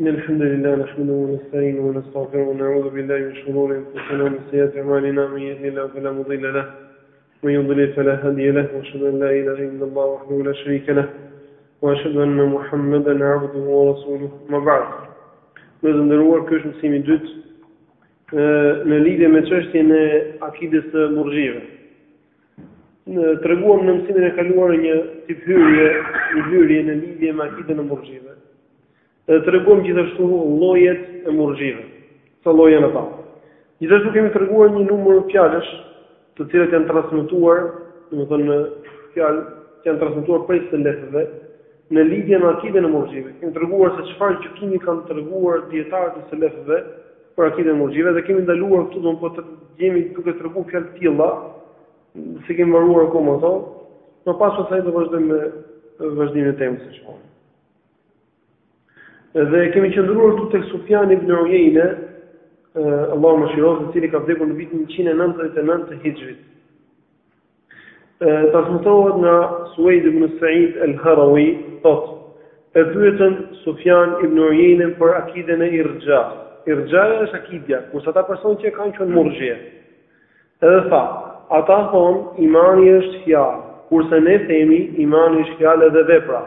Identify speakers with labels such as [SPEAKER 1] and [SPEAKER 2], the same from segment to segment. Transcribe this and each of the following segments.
[SPEAKER 1] إن الحمد لله نحمده ونستعينه ونستغفره ونعوذ بالله من شرور أنفسنا ومن سيئات أعمالنا من يهده الله فلا مضل له ومن يضلل فلا هادي له وأشهد أن لا إله إلا الله وحده لا شريك له وأشهد أن محمدا عبده ورسوله ما بعد لازم نروح كيش مسيم الدوت نريد ما تشاش تينا عقيدة مرجية Treguam në mësimin e kaluar një tip hyrje, një hyrje në lidhje me akiden e murxhive. Dhe treguam gjithashtu llojet e murxhive, sa lloje janë ata. Gjithashtu kemi treguar një numër fjalësh, të cilat janë transmetuar, domethënë në fjalë që janë transmetuar prej selefëve në lidhje me akiden e murxhive. Kemi treguar se çfarë gjykimi kanë treguar dijetarët e selefëve për akiden e murxhive dhe kemi ndaluar këtu domethënë po të jemi duke treguar fjalë të tilla, s'e kemi mbaruar akoma ato. Më pas pasaj do vazhdojmë me vazhdimin e temës. Dhe kemi qëndruar këtu tek Sufjani ibn Ujejne, Allahu e mëshiroftë, i cili ka vdekur në vitin 199 të hixhrit. Transmetohet nga Suejd ibn Said el-Haraui, thotë, e pyetën Sufjan ibn Ujejnen për akiden e Irxha. Irxha është akidja, kurse ata persona që e kanë quhen murxhje. Edhe tha, ata thonë, imani është fjalë, kurse ne themi, imani është fjalë edhe vepra.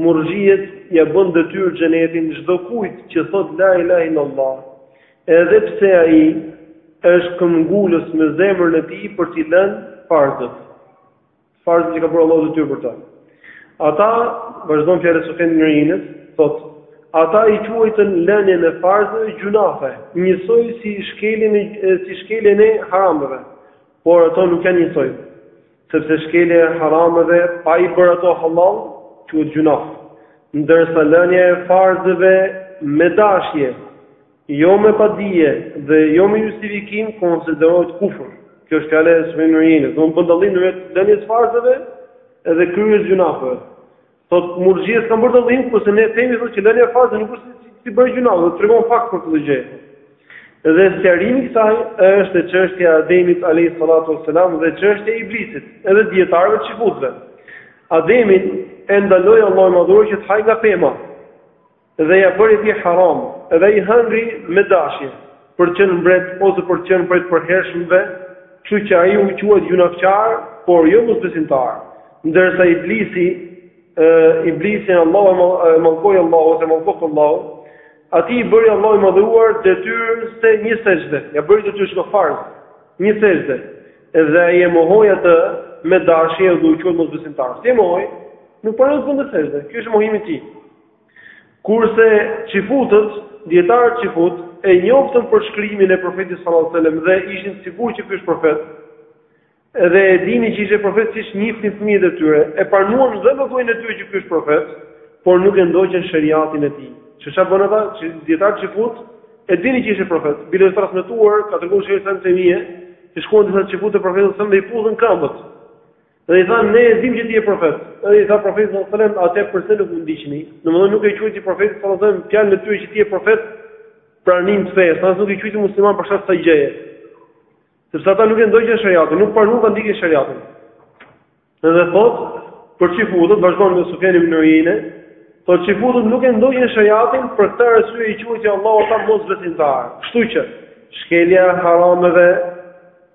[SPEAKER 1] Murxhiet ia bënë detyrë xhenetin çdokujt që thotë la ilah illallah, edhe pse ai është këmbëngulës me zemrën e tij për t'i lënë farzët, farzët që ka bërë Allahu detyrë për ta. Ata, vazhdon fjala e Sufjan ibn Ujejnes, thotë, Ata i quajtën lënien e farzëve gjynafe, njësoj si shkeljen e si shkeljen e harameve. Por ato nuk janë njësoj, sepse shkelja e harameve pa i bërë ato hallall quhet gjynaf, ndërsa lënia e farzeve me dashje, jo me padije dhe jo me justifikim konsiderohet kufër. Kjo është fjala e Sufjan ibn Ujejnes, domethënë bën dallim ndërmjet lënies farzeve dhe kryerjes gjynafeve. Thotë murxhiet s'kanë bërë dallim, kurse ne themi thotë që lënia e farzit nuk është si si bërja gjynah, dhe tregon fakt për këtë gjë. Dhe sqarimi i kësaj është çështja e Ademit alejhi salatu uassalam dhe çështja e iblisit, edhe dijetarëve të çifutëve. Ademin e ndaloi Allahu i madhëruar që të hajë nga pema. Dhe ia bëri atij haram, dhe ai hëngri me dashje, për të qenë mbret ose për të qenë prej të përhershmëve, kështu që ai u quajt gjynafqar, por jo mosbesimtar. Ndërsa Iblisi, e, Iblisin Allahu e mallkoi Allahu ose e mallkoftë Allahu, atij i bëri Allahu i Madhëruar detyrë se një sexhde, ia bëri detyrë shiko farz, një sexhde, dhe ai e mohoi atë me dashje dhe u quajt mosbesimtar. Si e mohoi? Nuk pranoi të bënte sexhde. Ky është mohimi i tij. Kurse çifutët, dijetarët çifutë, e njoftën përshkrimin e Profetit sallallahu alejhi wasallam dhe ishin të sigurt që ky është profet, dhe e dinin që ishte profet siç njihnin fëmijët e tyre, e pranuan dhe me gojën e tyre që ky është profet, por nuk e ndoqën sheriatin e tij. Çfarë bënë ata? Që dijetarët çifutë e dinin që ishte profet. Bile është transmetuar, ka treguar Shejh Islam ibn Tejmije, që shkuan disa çifutë te Profeti sallallahu alejhi wasallam dhe i puthën këmbët. Dhe i thanë, ne e dimë që ti je profet. Edhe u tha profeti sallallahu alajhi wasallam, atëherë përse nuk më ndiqni? Domethënë nuk e quajti profeti sallallahu alajhi wasallam fjalën e tyre që ti je profet pranim të fesë, as nuk i quajti muslimanë për shkak të kësaj gjëje. Sepse ata nuk e ndoqën shariatin, nuk pranuan ta ndiqnin shariatin. Edhe thot, për çifutët vazhdon Sufjan ibn Uyeyne, thot çifutët nuk e ndoqën shariatin për këtë arsye i quajti Allahu ata mosbesimtarë. Kështu që shkelja e harameve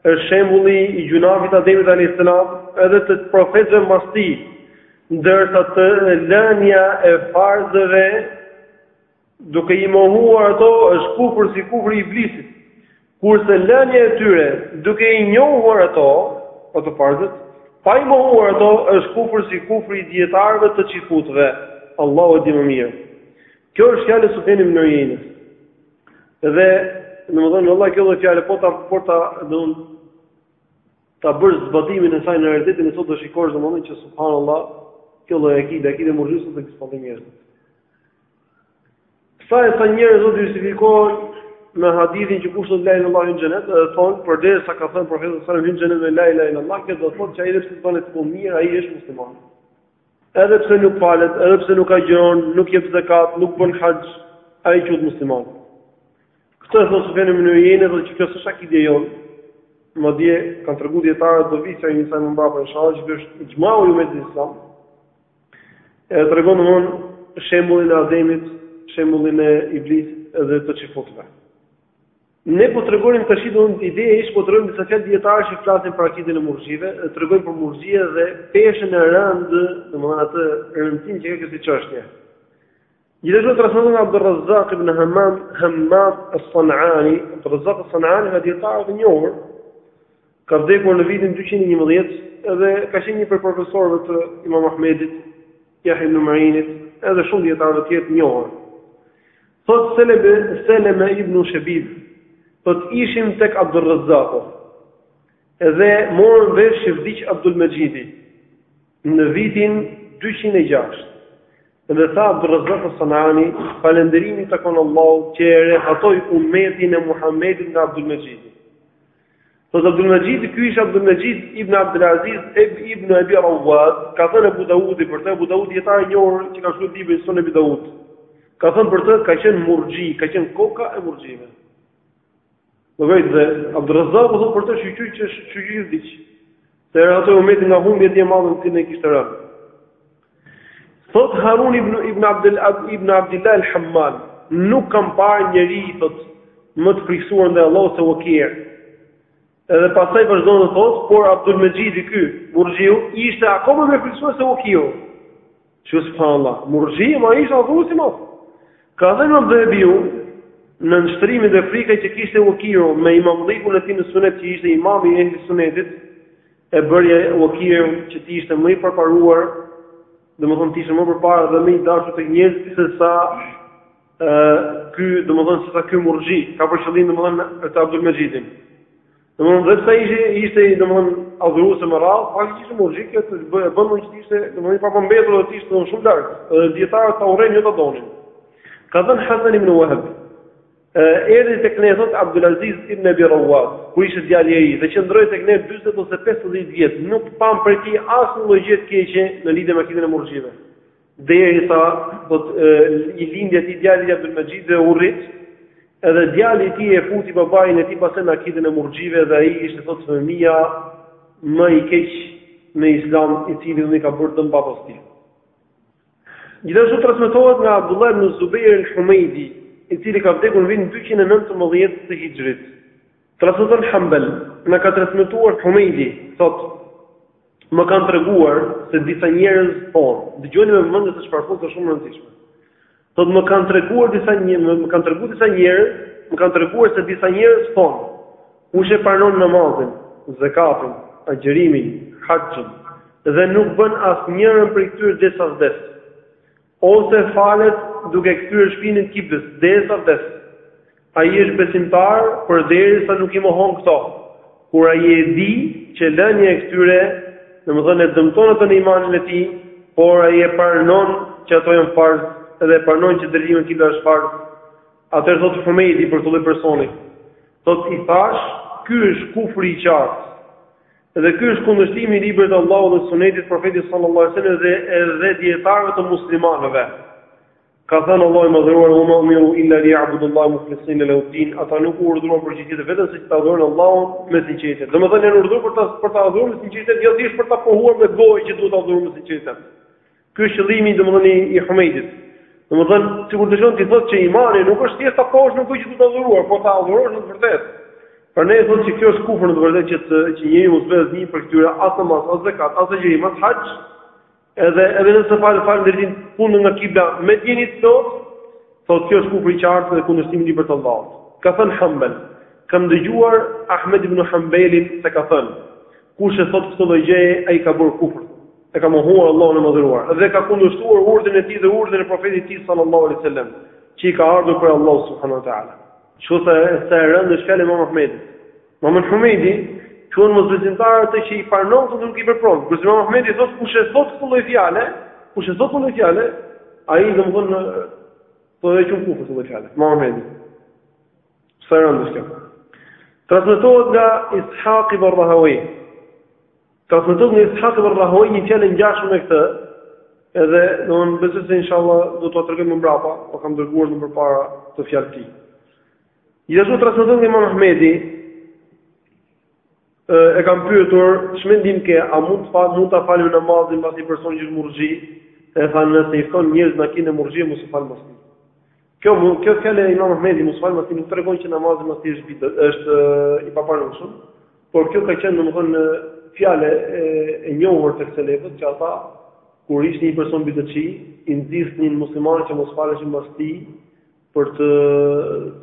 [SPEAKER 1] Është shembulli i gjynahut të Ademit alejhis selam edhe të profetëve mbas tij, ndërsa lënia e farzeve duke i mohuar ato është kufër si kufri i Iblisit, kurse lënia e tyre duke i njohur ato, ato farzet, pa i mohuar ato është kufr si kufri i dijetarëve të çifutëve, Allahu e di më mirë. Kjo është fjala e Sufjan ibn Uejnës. Dhe domethënë vëllai kjo lloj fjalë po ta por ta domthon ta bësh zbatimin e saj në realitetin e sotëm do shikosh domethënë që subhanallahu kjo lloj akide, akide murxhie sot ekziston te njerëzit. Sa e sa njerëz do të justifikohen me hadithin që kush thotë la ilahe il-Allah hyn në xhenet, edhe thon përderisa ka thënë profeti sallallahu alajhi wasallam hyn në xhenet me la ilahe il-Allah, kjo do të thotë që ai nëse bën të mirë, ai është musliman. Edhe pse nuk falet, edhe pse nuk agjëron, nuk jep zakat, nuk bën haxh, ai quhet musliman. Këtë e thotë Sufjan ibn Uyeyne, thotë që kjo është akide irxha. Madje kanë treguar dietarët do vijë një çikë më mbrapa inshallah që është ixhmau i umetit islam. E tregon domthon shembullin e Ademit, shembullin e Iblisit dhe të çifutëve. Ne po tregonim tashti ideja ishte po tregonim disa fjalë dietarësh që flasin për akiden e murxhive, dhe tregojnë për murxhie dhe peshën e rëndë, domethënë atë rëndësinë që ka kjo si çështje. Gjithashtu transmetohet nga Abdul Razzaq ibn Hammam, Hammam as-Sanani, Abdul Razzaq as-Sanani nga dietarët e njohur, ka vdekur në vitin 211 edhe ka qenë një prej profesorëve të Imam Ahmedit, Yahya ibn Ma'init, edhe shumë dietarëve të tjerë të njohur. Thotë Seleme, Seleme ibn Shebib, thotë, Ishim tek Abdurrezzaku, dhe morëm vesh që vdiq Abdulmexhidi, në vitin dyqind e gjashtë. Dhe tha Abdurrezak as-Sanani, Falënderimi i takon Allahut që e rehatoi ummetin e Muhamedit nga Abdulmexhidi. Thot Abdulmexhidi, ky ishte Abdulmexhid ibn Abdulaziz ibn Ebi Rauad, ka thënë Ebu Daudi për të, Ebu Daudi dijetar i njohur që ka shkruar librin Sunen Ebi Daud, ka thënë për të, ka qenë murxhi, ka qenë koka e murxhive. Në rregull, dhe, Abdurrazaku thot për të shyqyr që shyqyr që vdiq, se e rehatoi umetin nga humbja e madhe ku ne kishte rënë. Thotë Harun ibn ibn Abdul ibn Abdullah al-Hammal, Nuk kam parë njeri, thotë, më të frikësuar ndaj Allahut se Waki'. Edhe pastaj vazhdon dhe thotë, por Abdul Mexhidi ky, Murxhiu, ishte akoma më frikësuar se Waki'u. Që subhanallah, Murxhi më ishte adhurues i madh. Ka thënë Imam Dhehebiu nënshtrimi dhe frika që kishte Waki'u me imamllëkun e tij në Sunet që ishte imam i ehli Sunetit, E bëri Uaqi'un që të ishte më i përparuar, domethënë të ishte më përpara dhe më i dashur tek njerëzit se sa ë ky, domethënë se sa ky Murxhi, ka për qëllim domethënë këtë Abdul Mexhidin. Domethënë dhe pse ishte ishte domethënë adhurues i rrallë, fakti që ishte Murxhi kjo e bën që të ishte domethënë i prapambetur dhe të ishte domethënë shumë larg. Dhe dijetarët ta urrenin jo ta donin. Ka thënë Hasan ibn Wahb, Erdhi tek ne, thotë Abdulaziz ibn Abi Rawwad, kur ishte djalë i ri, dhe qëndroi tek ne dyzet ose pesëdhjetë vjet, nuk pamë prej tij asnjë lloj gjëje të keqe në lidhje me akidën e Murxhive. Derisa, thotë, i lindi atij djali i tij Abdul Maxhid dhe u rrit, edhe djali i tij e futi babain e tij pastaj në akidën e Murxhive dhe ai ishte, thotë, fëmija më i keq në Islam, i cili, thotë, i ka bërë dëm babas tij. Gjithashtu transmetohet nga Abdullah ibn Zubair al-Humaydi, i cili ka vdekur në vitin dyqind e nëntëmbëdhjetë të Hixhrit. Transmeton Hanbal, na ka transmetuar Humaydi, thotë, Më kanë treguar se disa njerëz thonë, dëgjoni me vëmendje se çfarë thotë është shumë e rëndësishme. Thotë, më kanë treguar disa njerëz, më kanë treguar disa njerëz, më kanë treguar se disa njerëz thonë, Kush e pranon namazin, zekatin, agjërimin, haxhin, dhe nuk bën asnjërën prej këtyre derisa vdes, ose falet duke kthyer shpinën kibles derisa vdes, ai është besimtar përderisa nuk i mohon këto, kur ai e di që lënia e këtyre, domethënë e dëmton atë në imanin e tij, por ai e pranon që ato janë farz dhe e pranon që drejtimi në kibla është farz, Atëherë thotë Humejdi për këtë lloj personi, thotë, i thashë, ky është kufri i qartë. Dhe ky është kundërshtimi i librit të Allahut dhe Sunetit të Profetit sallallahu alejhi ue sellem edhe dijetarëve të muslimanëve. Ka thënë Allahu i Madhëruar, "Wa ma umiru illa liya'budullaha mukhlisina lahu-d-din", ata nuk u urdhëruan për gjë tjetër vetëm se që ta adhurojnë Allahun me sinqeritet. Domethënë janë urdhëruar për ta për ta adhuruar me sinqeritet, jo thjesht për ta pohuar me gojë që duhet ta adhurojmë me sinqeritet. Ky është qëllimi domethënë i, i Humeidit. Domethënë, sikur dëshon ti thotë që imani nuk është thjesht ta pohosh një gjë që të adhuruar, por ta adhurosh në të vërtetë. Prandaj thotë se kjo është kufër në të vërtetë që të, që njeriu mos bëhet një për këtyre as namaz, as zakat, as agjërim, as haxh, edhe edhe nëse fal fal me kurrizin nga kibla me dijeni të plot, thotë kjo është kufër i qartë dhe kundërshtim i librit të Allahut. Ka thënë Hambel, kam dëgjuar Ahmed ibn Hambelin se ka thënë, Kush e thotë këtë lloj gjëje, ai ka bërë kufër, e ka mohuar Allahun e Madhëruar dhe ka kundërshtuar urdhrin e Tij dhe urdhrin e Profetit të Tij sallallahu alejhi ve sellem, që i ka ardhur prej Allahut subhanahu wa ta'ala. Shiko sa sa e rëndë është fjala e Imam Ahmedit. Imam Humejdi quan mosbesimtarë atë që i pranon dhe nuk i vepron. Kurse Imam Ahmedi thotë kush e thotë këtë lloj fjale, kush e thotë këtë lloj fjale, ai domthonë po e quan kufër këtë lloj fjale. Imam Ahmedi. Sa e rëndë kjo. Transmetohet nga Ishaq ibn Rahawi. Transmetohet nga Ishaq ibn Rahawi një fjalë e ngjashme me këtë, edhe do të besoj se inshallah do t'ua tregoj më mbrapa, po kam dërguar më përpara te fjala e tij. Gjithashtu transmetohet nga Imam Ahmedi, E kam pyetur, ç'mendim ke, a mund të fal, mund ta falim namazin mbas një personi që është murxhi? E tha nëse i fton njerëz në akidën e murxhi mos u fal mbas tij. Kjo mund, kjo fjalë e Imam Ahmedit mos u fal mbas tij nuk tregon që namazi mbas tij është bidat, është i papranueshëm, por kjo ka qenë domethënë fjalë e, e njohur tek selefët që ata kur ishte një person bidatçi, i nxisnin muslimanët që mos faleshin mbas tij, për të,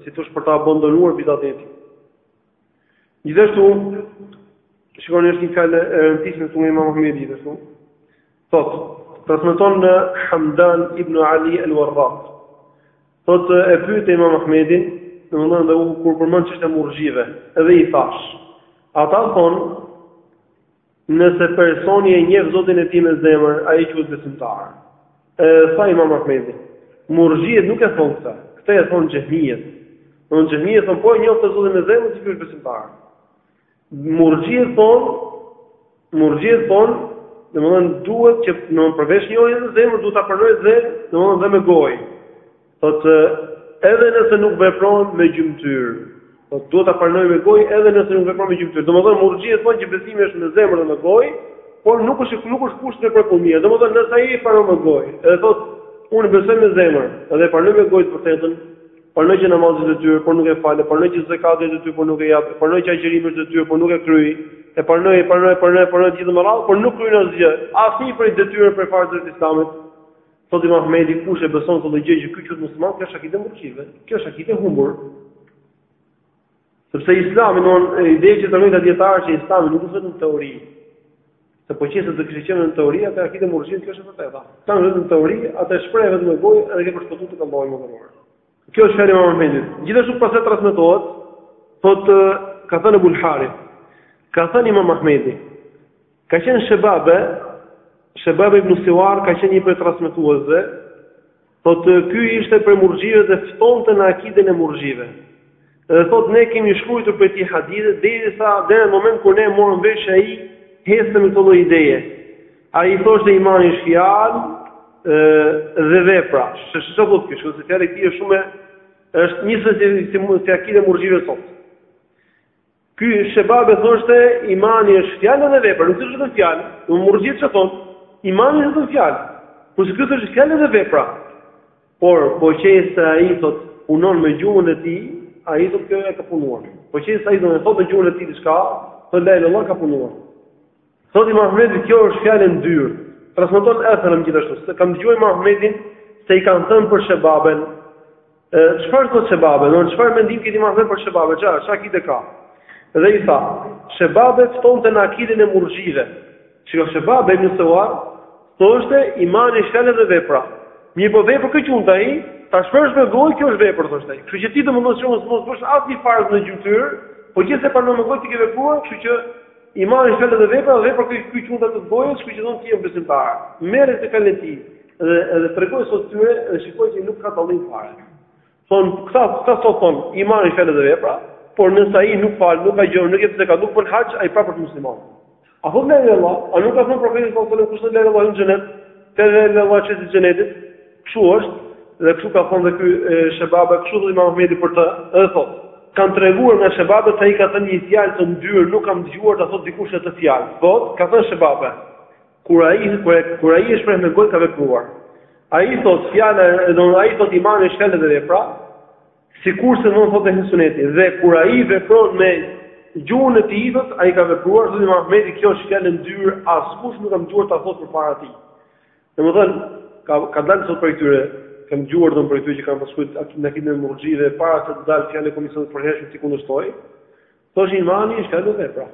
[SPEAKER 1] si të thosh, për ta abandonuar bidatin e tij. Gjithashtu, shikoni është një fjalë e rëndësishme këtu nga Imam Ahmedi gjithashtu. Thotë, transmeton Hamdan ibn Ali al-Warraq. Thotë e pyeta Imam Ahmedin, domethënë dhe kur përmend çështjen e murxhive, edhe i thashë. Ata thonë Nëse personi e njeh Zotin e tij me zemër, ai quhet besimtar. E tha Imam Ahmedi, Murxhijet nuk e thonë këtë, këtë e thonë xehmijet. Domthonë xehmijet thonë po e njohe ti Zotin me zemër ti quhesh besimtar. Murxhijet thonë, murxhijet thonë, domthonë duhet që në përveç njohjes me zemër duhet ta pranojë dhe domthonë dhe me gojë. Thotë, edhe nëse nuk vepron me gjymtyrë, thotë duhet ta pranojë me gojë edhe nëse nuk vepron me gjymtyrë. Domethënë murxhiet thonë që besimi është me zemër dhe me gojë, por nuk është nuk është kusht me punë. Domethënë nëse ai e pranon me gojë, edhe thotë unë besoj me zemër dhe pranoj me gojë të vërtetën, pranoj që namazi është detyrë, por nuk e fal, pranoj që zakati është detyrë, por nuk e jap, pranoj që agjërimi është detyrë, por nuk e kryj, e pranoj, e pranoj, e pranoj, e pranoj të gjithë me radhë, por nuk kryen asgjë, asnjë prej detyrave prej farzeve të Islamit. Thotë Imam Ahmedi, kush e beson këtë gjë që ky quhet musliman, kjo është akide e murxhive. Kjo është akide e humbur. Sepse Islami don ide që tregon nga dietar që Islami nuk është vetëm teori. Se po qe se të kishte qenë teori atë akide e murxhive kjo është e vërteta. Tan vetëm teori, atë shpreh vetëm me gojë edhe ke shpëtuar te Allahu i madhëruar. Kjo është fjalë e Imam Ahmedit. Gjithashtu pastaj transmetohet thotë ka thënë Abu Harith, ka thënë Imam Ahmedi, ka qenë Shebabe, Shebabe ibn Siwar ka qenë një prej transmetuesve, thotë ky ishte prej murxhive dhe ftonte në akiden e murxhive. Dhe thotë ne kemi shkruajtur prej tij hadithe derisa deri në moment kur ne e morëm vesh që ai ecte me këtë lloj ideje. Ai thoshte imani është fjalë dhe vepra. Ç'është ç'është thotë kjo? Shiko se fjala e tij është shumë është njësoj si si si akide e murxhive sot. Ky Shebabe thoshte imani është fjalë dhe vepra, nuk është vetëm fjalë. Do murxhit ç'thon? Imani është vetëm fjalë. Por se ky është fjalë dhe vepra. Por, po qe se ai, thotë, punon me gjuhën e tij, ai, thotë, kjo e ka punuar. Po qe se ai, thotë, e thotë me gjuhën e tij diçka, thotë, la ilallah, ka punuar. Thotë Imam Ahmedi, kjo është fjalë e ndyrë. Transmeton Etherem gjithashtu, se kam dëgjuar Imam Ahmedin, se i kanë thënë për Shebaben, çfarë thotë Shebabe, do çfarë mendim ke ti Imam Ahmed për Shebaben, çfarë, çfarë akide ka? Dhe i tha, Shebabe ftonte në akiden e murxhive. Shiko, Shebabe ibn Sewar, Thoshte, Imani është fjalë dhe vepra. Mirëpo vepër kë quante ai? Ta shpresh me gojë, kjo është vepër, thoshte ai. Kështu që ti do mundohesh që mos mos bësh asnjë farz me gjymtyrë, por gjithsesi e pranon me gojë ti ke vepruar, kështu që Imani është fjalë dhe vepra, vepër kë kë quante atë të gojës, kështu që thonë ti je besimtar. Merre këtë fjalë e tij dhe dhe tregoje sot këtyre dhe shiko që nuk ka dallim fare. Thon, këta, këta sot thon, imani fjalë dhe vepra, por nëse ai nuk fal, nuk agjëron, nuk jep zekat, nuk bën haxh, ai prapë është musliman. A thot la ilaha A nuk ka thënë profeti sallallahu alajhi wasallam kush thot la ilaha në xhenet, te la ilaha çelës i xhenetit? Kështu është dhe kështu ka thënë dhe ky Shebabe, kështu thot Imam Ahmedi për të, edhe thot, kanë treguar nga Shebabe se ai ka thënë një fjalë të ndyrë, nuk kam dëgjuar ta thot dikush këtë fjalë. Thot, ka thënë Shebabe, Kur ai kur ai e shpreh me gojë ka vepruar. Ai thot fjala, do ai thot imani është fjalë dhe vepra, sikurse do thotë ehli suneti. Dhe kur ai vepron me gjuhën e tij, thot ai ka vepruar, thotë Imam Ahmedi, kjo është fjalë e ndyrë, askush nuk kam dëgjuar ta thotë përpara tij. Domethën ka ka dalë sot prej këtyre kam dëgjuar domethënë prej këtyre që kanë pasur atë në akidën e murxhive para se të dalë fjala e komisionit përhershëm t'i kundërshtojë. Thosh imani është fjalë dhe vepra.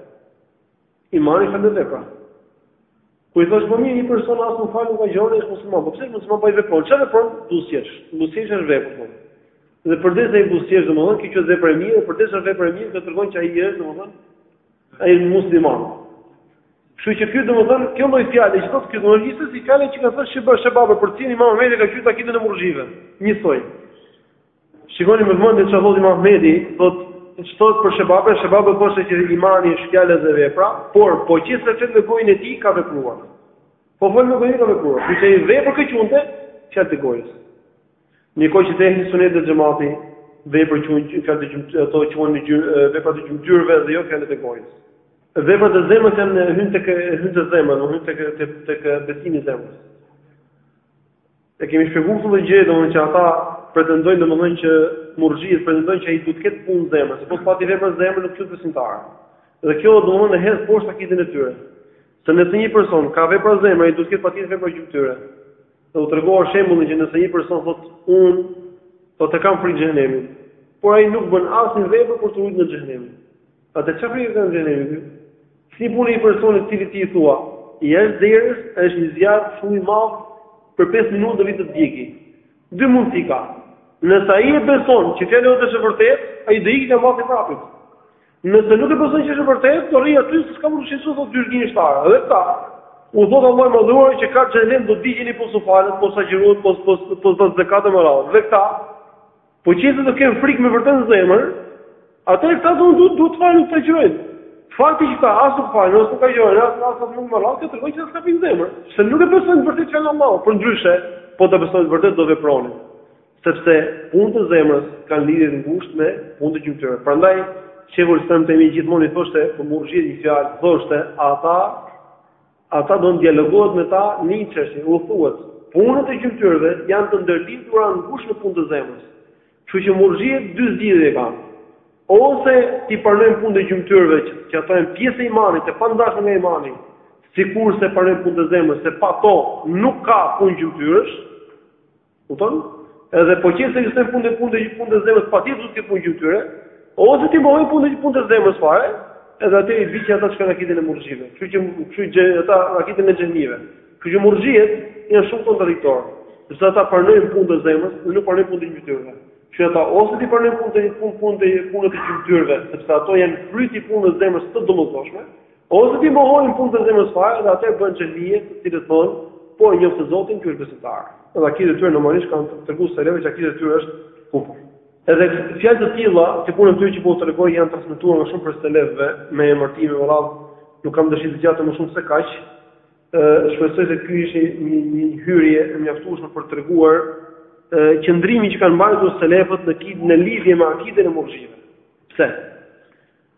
[SPEAKER 1] Imani fjalë vepra. Ku i thotë po mirë një person as nuk falet nuk agjëron është musliman. Po pse musliman po i vepron? Çfarë vepron? Buzëqesh. Buzëqesh është vepër po. Dhe përderisa ai buzëqesh domethënë kjo është vepër e mirë, përderisa është vepër e mirë, kjo tregon që ai është domethënë ai është musliman. Kështu që ky domethënë kjo lloj fjalë që thotë ky do të nisë si fjalën që ka thënë Shebab Shebabe për të cilin Imam Ahmedi ka thënë akiden e murxhive. Njësoj. Shikoni me vëmendje çfarë thotë Imam Ahmedi, thotë çfarë për shebabe, shebabe thoshte që imani është fjalë dhe vepra, por po qe se flet me gojën e tij ka vepruar. Po fol me gojën ka vepruar, kjo është vepër kë quante, fjalët e gojës. Ndërkohë që tek ehli sunet dhe xhemati vepër që fjalët e gjuhës, ato quhen në gjyrë, vepra të gjymtyrëve dhe jo fjalët e gojës. Veprat e zemrës janë hyn tek punët e zemrës, do hyn tek tek besimi i zemrës. E kemi shpjeguar këtë lloj gjëje, domethënë që ata pretendojnë domethënë që murxhiet pretendojnë që ai duhet të ketë punë zemër, se po s'pati vepra zemër nuk quhet besimtar. Dhe kjo domethënë e hedh poshtë akiden e tyre. Se nëse një person ka vepra zemër, ai duhet të ketë patjetër vepra gjymtyrësh. Dhe u tregova shembullin që nëse një person thotë unë thotë e kam frikë xhehenemin, por ai nuk bën asnjë vepër për t'u ruajtur nga xhehenemi. Atë çfarë i kanë dhënë ju? Si puna e personit të cilit ti i thua, jashtë derës, është një zjarr shumë i madh, për 5 minutë do vi të djegi. Dy mundësi ka. Nëse ai e beson që fjala jote është e vërtetë, ai do ikë nga sytë këmbët. Nëse nuk e beson që është e vërtetë, do rri aty se s'ka mundësi të shihë dy gjini shtarë. Edhe këta u thotë Allahu i madhëruar që ka xhehenem do digjeni po s'u falët, po s'agjëruat, po po po zekatin me radhë. Dhe këta Po qe se do kenë frikë me vërtetë në zemër, atëherë këta do duhet duhet të falen këta gjëra. Fakti që këta as nuk falen, as nuk agjërojnë, as as as nuk marrin, kjo tregon që ata s'kanë frikë në zemër, se nuk e besojnë vërtet fjalën e Allahut, përndryshe po ta besonin vërtet do vepronin. Sepse punët e zemrës kanë lidhje të ngushtë me punët e gjymtyrëve. Prandaj Shejhul Islam Tejmije gjithmonë i thoshte për murxhiet një fjalë, thoshte ata Ata do dialogohet me ta në një çështje, u thuhet, punët e gjymtyrëve janë të ndërlidhura ngushtë me punët e zemrës. Kështu që murxhiet dy zgjidhje kanë. Ose t'i pranojnë punët e gjymtyrëve që, që ato janë pjesë e imanit, të pandashme nga imani, sikurse pranojnë punët e zemrës, se pa to nuk ka punë gjymtyrësh, Kupton? Edhe po qe se ekzistojnë punët e punët e punët e zemrës, patjetër do të ketë punë gjymtyrësh, ose t'i mohojnë punët e punët e zemrës fare, edhe atëherë vijnë ata tek akidja e murxhive. Kështu që kështu që ata akiden e xhehmive. Kështu që murxhiet janë shumë kontradiktorë. Sepse ata pranojnë punët e zemrës dhe nuk pranojnë punët e gjymtyrëve. Që ata ose t'i pranojnë punët e punë punët e punët e gjymtyrëve, sepse ato janë fryti i punës së zemrës të domosdoshme, Ose t'i mohojnë punët e zemrës fare dhe atëherë bëhen xhehmie, të cilët thonë, po e njoftë Zotin, ky është besimtar. Edhe akiden e tyre normalisht kanë treguar selefët që akide e tyre është kufër. Edhe fjalë të tilla, si puna e tyre që po u tregoj, janë transmetuar nga shumë prej selefëve me emërtime me radhë. Nuk kam dëshirë të zgjat më shumë se kaq. Ë shpresoj se kjo ishte një një hyrje e mjaftueshme për të treguar qëndrimin që kanë mbajtur selefët në kit në lidhje me akiden e murxhive. Pse?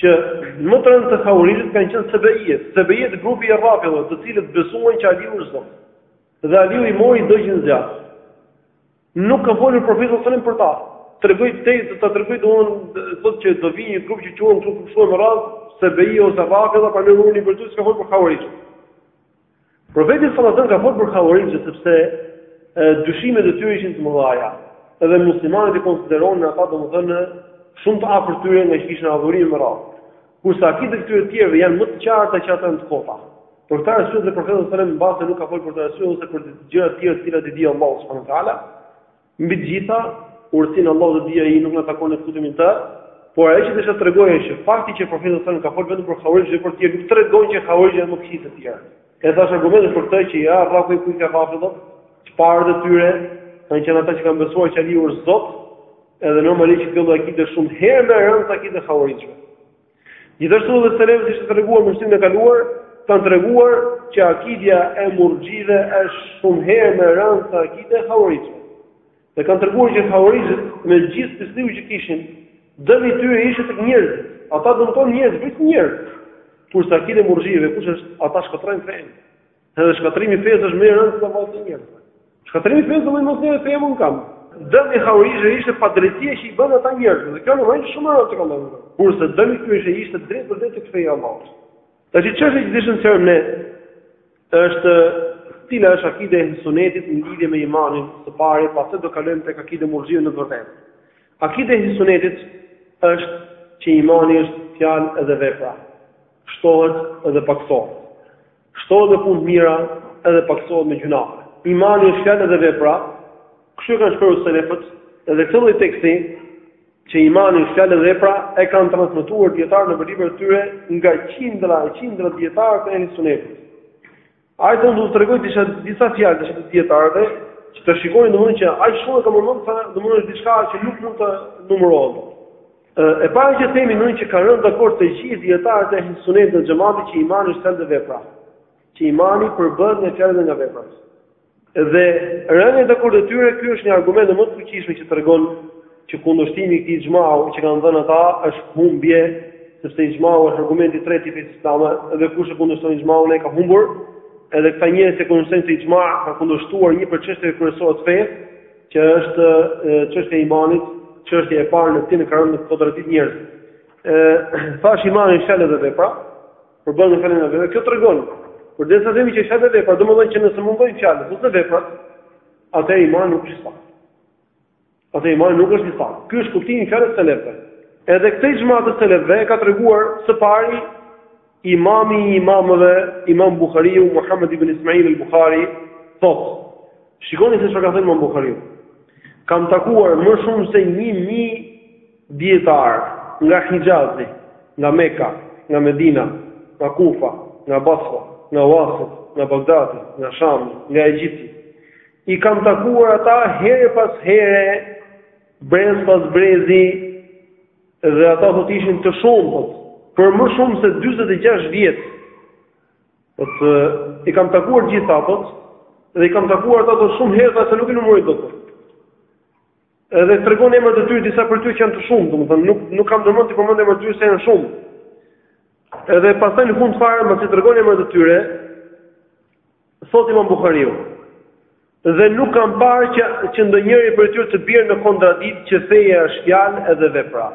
[SPEAKER 1] Që më të rëndë se Khawarijët kanë qenë Sebeijet. Sebeijet grupi i Rafidhëve, të cilët besuan që Aliu është Zot. Dhe Aliu i mori i dogji në zjarr. Nuk ka folur profeti sallallahu alajhi wasallam për ta. Tregoi të të tregojë domethënë që do vijë një grup që quhen kështu kështu me radhë Sebei ose Rafidha, pra në mënyrë të tillë, s'ka, ka folur për Khawarijët. Profeti sallallahu alajhi wasallam ka folur për Khawarijët sepse dyshimet e tyre ishin të mëdha. Edhe muslimanët i konsideronin ata domethënë shumë të afërt të tyre ngaqë kishin adhurime me radhë. Kurse akidet e këtyre të tjerëve janë më të qarta që ato janë të kota. Për këtë arsye dhe profeti sallallahu alajhi wasallam mbase nuk ka folur për këtë arsye ose për gjëra të tjera të cilat i di Allahu subhanahu wa taala. Mbi të gjitha, urtësinë Allahu e di ai nuk na takon ne të futemi në të, por ajo që desha të tregoja është që fakti që Profeti sallallahu alejhi ue sellem ka folë vetëm për Haurijët dhe për të tjerë nuk tregon që Haurijët janë më të këqij se të tjerët. Edhe thashë argumentet për këtë që ja Rrafi ku ke Rrafidhët, të parët e tyre kanë qenë ata që kanë besuar që Aliu është Zot, edhe normalisht që kjo lloj akide është shumë herë më e rëndë se akida e Haurijëve. Gjithashtu edhe selefët siç kemi treguar në mësimin e kaluar, kanë treguar që akidja e murxhive është shumë herë më e rëndë se akida e haurixhve. Dhe kanë treguar që haurixhët me gjithë pisllëkun që kishin, dëmi i tyre ishte tek njerëzit. Ata dëmtonin njerëz, vrisnin njerëz. Kurse akidja e murxhive kush është? Ata shkatërrojnë fenë. Edhe shkatërrimi i fesë është më i rëndë se mos i mirë. Shkatërrimi i fesë domethënë njerëz të jemun kam. Dëmi i Haurixhve ishte padrejtësia që u bënin ata njerëzve, dhe kjo nuk është shumë e rëndë tek Allahu. Kurse dëmi i këtyre ishte drejtpërdrejt te feja e Allahut. Tashi çështja që do fillojmë ne është cila është akide e ehli sunetit në lidhje me imanin së pari, pastaj do kalojmë tek akide e murxhive në të vërtetë. Akide e ehli sunetit është që imani është fjalë edhe vepra. Shtohet edhe paksohet. Shtohet me punë të mira edhe pakësohet me gjynahe. Imani është fjalë dhe vepra, kështu e kanë shprehur selefët, dhe këtë lloj teksti, që imani është fjalë dhe vepra, e kanë transmetuar dijetarët nëpër librat e tyre nga qindra e qindra dijetarë të ehli sunetit. Ai do të tregojë disa disa fjalë të dijetarëve, që të shikoni domethënë që aq shumë e ka munduar sa domethënë është diçka që nuk mund të numërohet. E para që themi ne, që kanë rënë dakord të gjithë dijetarët e Ehli Sunnetit dhe Xhematit që imani është fjalë dhe vepra. Që imani përbëhet nga fjalët dhe nga veprat. Dhe rënia e dakordit të tyre ky është një argumentet më të fuqishme që tregon që kundërshtimi i këtij ixhmau që kanë dhënë ata është humbje, sepse ixhmau është argumenti i tretë i fesë islame dhe kush e kundërshton ixhmaun ai ka humbur. Edhe këta njerëz që e kundërshtojnë këtë ixhma kanë kundërshtuar një prej çështjeve kryesore të fesë, Që është çështja e imanit, çështja e parë në të cilën kanë rënë në kontradiktë njerëzit. Ë thashë imani është fjalë dhe vepra, përbën fjalën e veprën. Kjo tregon, përderisa themi që është fjalë dhe vepra, domethënë që nëse mungojnë fjalët ose veprat, atëherë imani nuk është i saktë. Atëherë imani nuk është i saktë. Ky është kuptimi i fjalës së selefëve. Edhe këtë ixhma të selefëve e ka treguar së pari Imami i imamëve, Imam Buhariu, Muhammed ibn Ismail al-Bukhari, thotë: Shikoni se ça ka thënë Imam Buhariu. Kam takuar më shumë se 1000 dijetarë nga Hixhazi, nga Mekka, nga Medina, nga Kufa, nga Basra, nga Wasit, nga Bagdadi, nga Shami, nga Egjipti. I kam takuar ata herë pas here, brez pas brezi, Dhe ata thotë ishin të shumtë, thotë, për më shumë se 46 vjet. Thotë i kam takuar gjithë ata, thotë, dhe i kam takuar ato shumë herë saqë nuk i numëroj dot. Edhe tregon emrat e tyre disa prej tyre që janë të shumtë, domethënë nuk nuk kam domethënë t'i përmend emrat e tyre se janë shumë. Edhe pastaj në fund fare mbasi tregon emrat e tyre, Thotë Imam Buhariu, Dhe nuk kam parë që që ndonjëri prej tyre të bjerë në kontradiktë që feja është fjalë edhe vepra.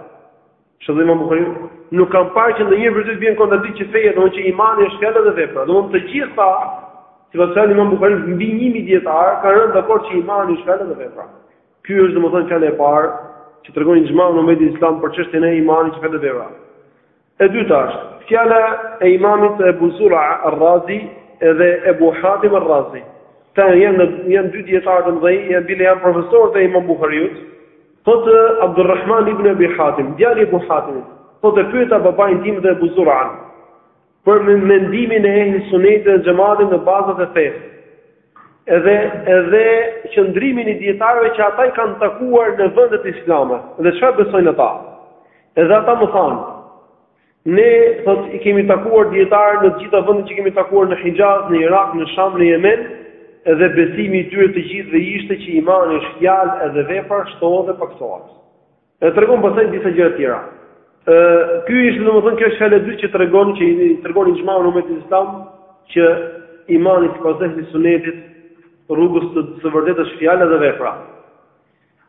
[SPEAKER 1] Kështu thotë Imam Buhariu, nuk kam parë që ndonjëri prej tyre të bjerë në kontradiktë që feja, domethënë që imani është fjalë edhe vepra. Domethënë të gjithë sipas fjalës së Imam Buhariut mbi 1000 dijetarë kanë rënë dakord që imani është fjalë edhe vepra. Ky është domethënë fjala e parë që tregon ixhmaun e umetit islam për çështjen e imanit që është fjalë dhe vepra. E dyta është, fjala e Imamit Ebu Zura Ar-Razi dhe Ebu Hatim Ar-Razi. Këta janë janë dy dijetarë të mëdhenj, janë bile janë profesorët e Imam Buhariut. Thotë Abdurrahman ibn Ebi Hatim, djali i Ebu Hatimit, thotë, E pyeta babain tim dhe Ebu Zur'an, për mendimin e Ehli Sunnetit dhe Xhematit në bazat e fesë. Edhe edhe qëndrimin e dijetarëve që ata i kanë takuar në vendet islame dhe çka besojnë ata. Edhe ata më thanë, ne thotë i kemi takuar dijetarë në të gjitha vendet që kemi takuar në Hixhaz, në Irak, në Sham, në Jemen, edhe besimi i tyre të gjithëve ishte që imani është fjalë edhe vepra, shtohet dhe pakësohet. Dhe tregon pastaj disa gjëra të tjera. Ë ky ishte domethënë kjo është fjala e dytë që tregon që i tregon ixhmaun umetit islam që imani sipas ehli sunetit rrugës të së vërtetë është fjalë dhe vepra.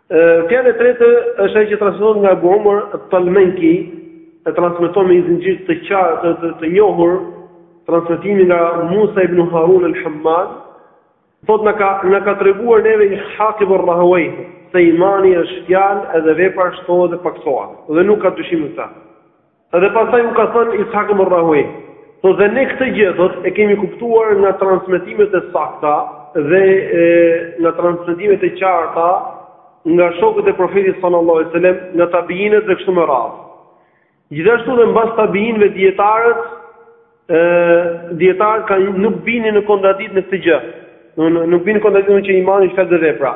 [SPEAKER 1] Ë fjala e tretë është ajo që transmetohet nga Abu Umar al-Talmenki, e transmeton me një zinxhir të qartë të, të, të njohur transmetimi nga Musa ibn Harun al-Hammal, Thotë na ka na ka treguar neve Ishaq ibn Rahawayh se imani është fjalë edhe vepra shtohet dhe pakësohet dhe nuk ka dyshim në këtë. Edhe pastaj u ka thënë Ishaq ibn Rahawayh, thotë dhe ne këtë gjë thotë e kemi kuptuar nga transmetimet e sakta dhe e, nga transmetimet e qarta nga shokët e Profetit sallallahu alaihi wasallam, nga tabiinët dhe kështu me radhë. Gjithashtu dhe mbas tabiinëve dijetarët ë dijetarët kanë nuk binin në kontradikt në këtë gjë. Do në, nuk binin në kontradikt me që imani është fjalë dhe vepra.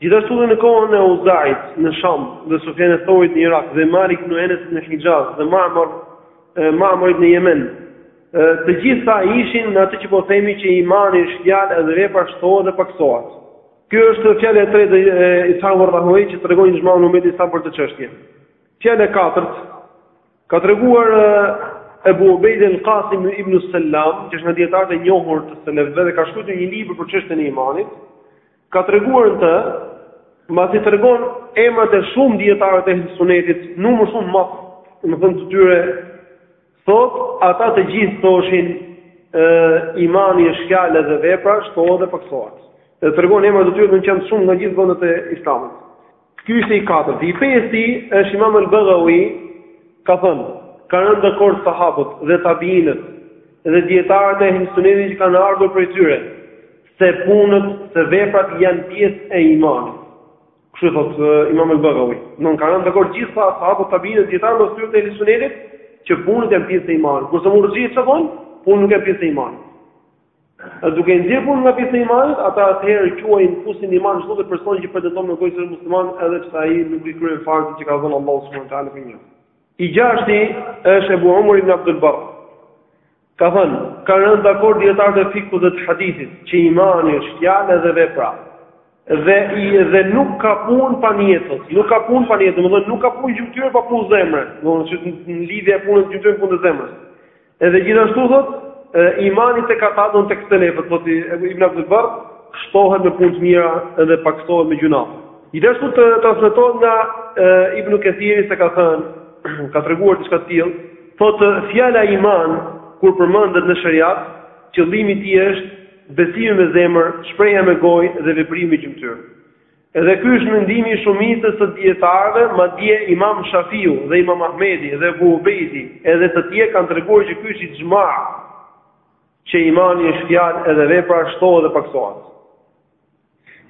[SPEAKER 1] Gjithashtu dhe në kohën e Euzait në Sham dhe Sufjan eth-Theurit në Irak dhe Malik ibn Enes në Hijaz dhe Ma'mar Ma'marit në Jemen. Të gjithë ishin në atë që po themi që imani është fjalë dhe vepra shtohet dhe pakësohet. Kjo është fjala e tretë e Ishaq ibn Rahowi që tregon ixhmaun umetit sa për këtë çështje. Fjalë e katërt, Ka treguar Ebu Ubejd el-Qasim ibn al-Sallam, që është nga dietarët e njohur të selefëve dhe ka shkruar një libër për çështjen e imanit, ka treguar në të, mbasi tregon emrat e shumë dietarëve të Ehlusunetit, numër shumë madh, domethënë të tyre Thot, ata të gjithë thoshin e, imani është fjalë dhe vepra, shtohet dhe paksohet. Dhe tregon emrat e tyre duke qenë shumë nga gjithë vendet e islamit. Ky ishte i katërti. I pesti është Imam al-Baghawi, ka thënë, kanë rënë dakord sahabët dhe tabiinët dhe dijetarët e Ehli Sunnetit që kanë ardhur prej tyre se punët, se veprat janë pjesë e imanit. Kështu thotë Imam al-Baghawi. Domethënë kanë rënë dakord gjithë sahabët, tabiinët, dijetarët mas tyre të Ehli Sunnetit që punët janë pjesë e imanit. Kurse murxhiët çfarë thonë? Punët nuk janë pjesë e imanit. Dhe duke i nxjerrë punën nga pjesa e imanit, ata atëherë quajnë fusin n'iman çdo lloj personi që pretendon me gojë se është musliman, edhe pse ai nuk i kryen farzet që ka dhënë Allahu subhanahu wa taala për të. I gjashti është Ebu Omar ibn Abdul Barr. Ka thënë, kanë rënë dakord dietarët e fikhut dhe të hadithit, që imani është fjalë dhe vepra. Dhe i dhe nuk ka punë pa nijet, nuk ka punë pa nijet, domethënë nuk ka punë gjymtyrë pa punë zemre, domethënë lidhja e punës gjymtyrë punë zemrës. Edhe gjithashtu thotë, imani tek ata, domethënë tek selefët, thotë Ibn Abdul Barr, shtohet me punë të mira dhe pakësohet me gjynahe. Gjithashtu të transmetohet nga Ibn Kathiri se ka thënë, ka treguar diçka të tillë, thotë fjala iman kur përmendet në shariat, qëllimi i tij është besimi me zemër, shprehja me gojë dhe veprimi me gjymtyrë. Dhe ky është mendimi i shumicës së dijetarëve, madje Imam Shafiu dhe Imam Ahmedi dhe Ebu Ubejdi edhe të tjerë kanë treguar që ky është ixhma, që imani është fjalë edhe vepra shtohet dhe pakësohet.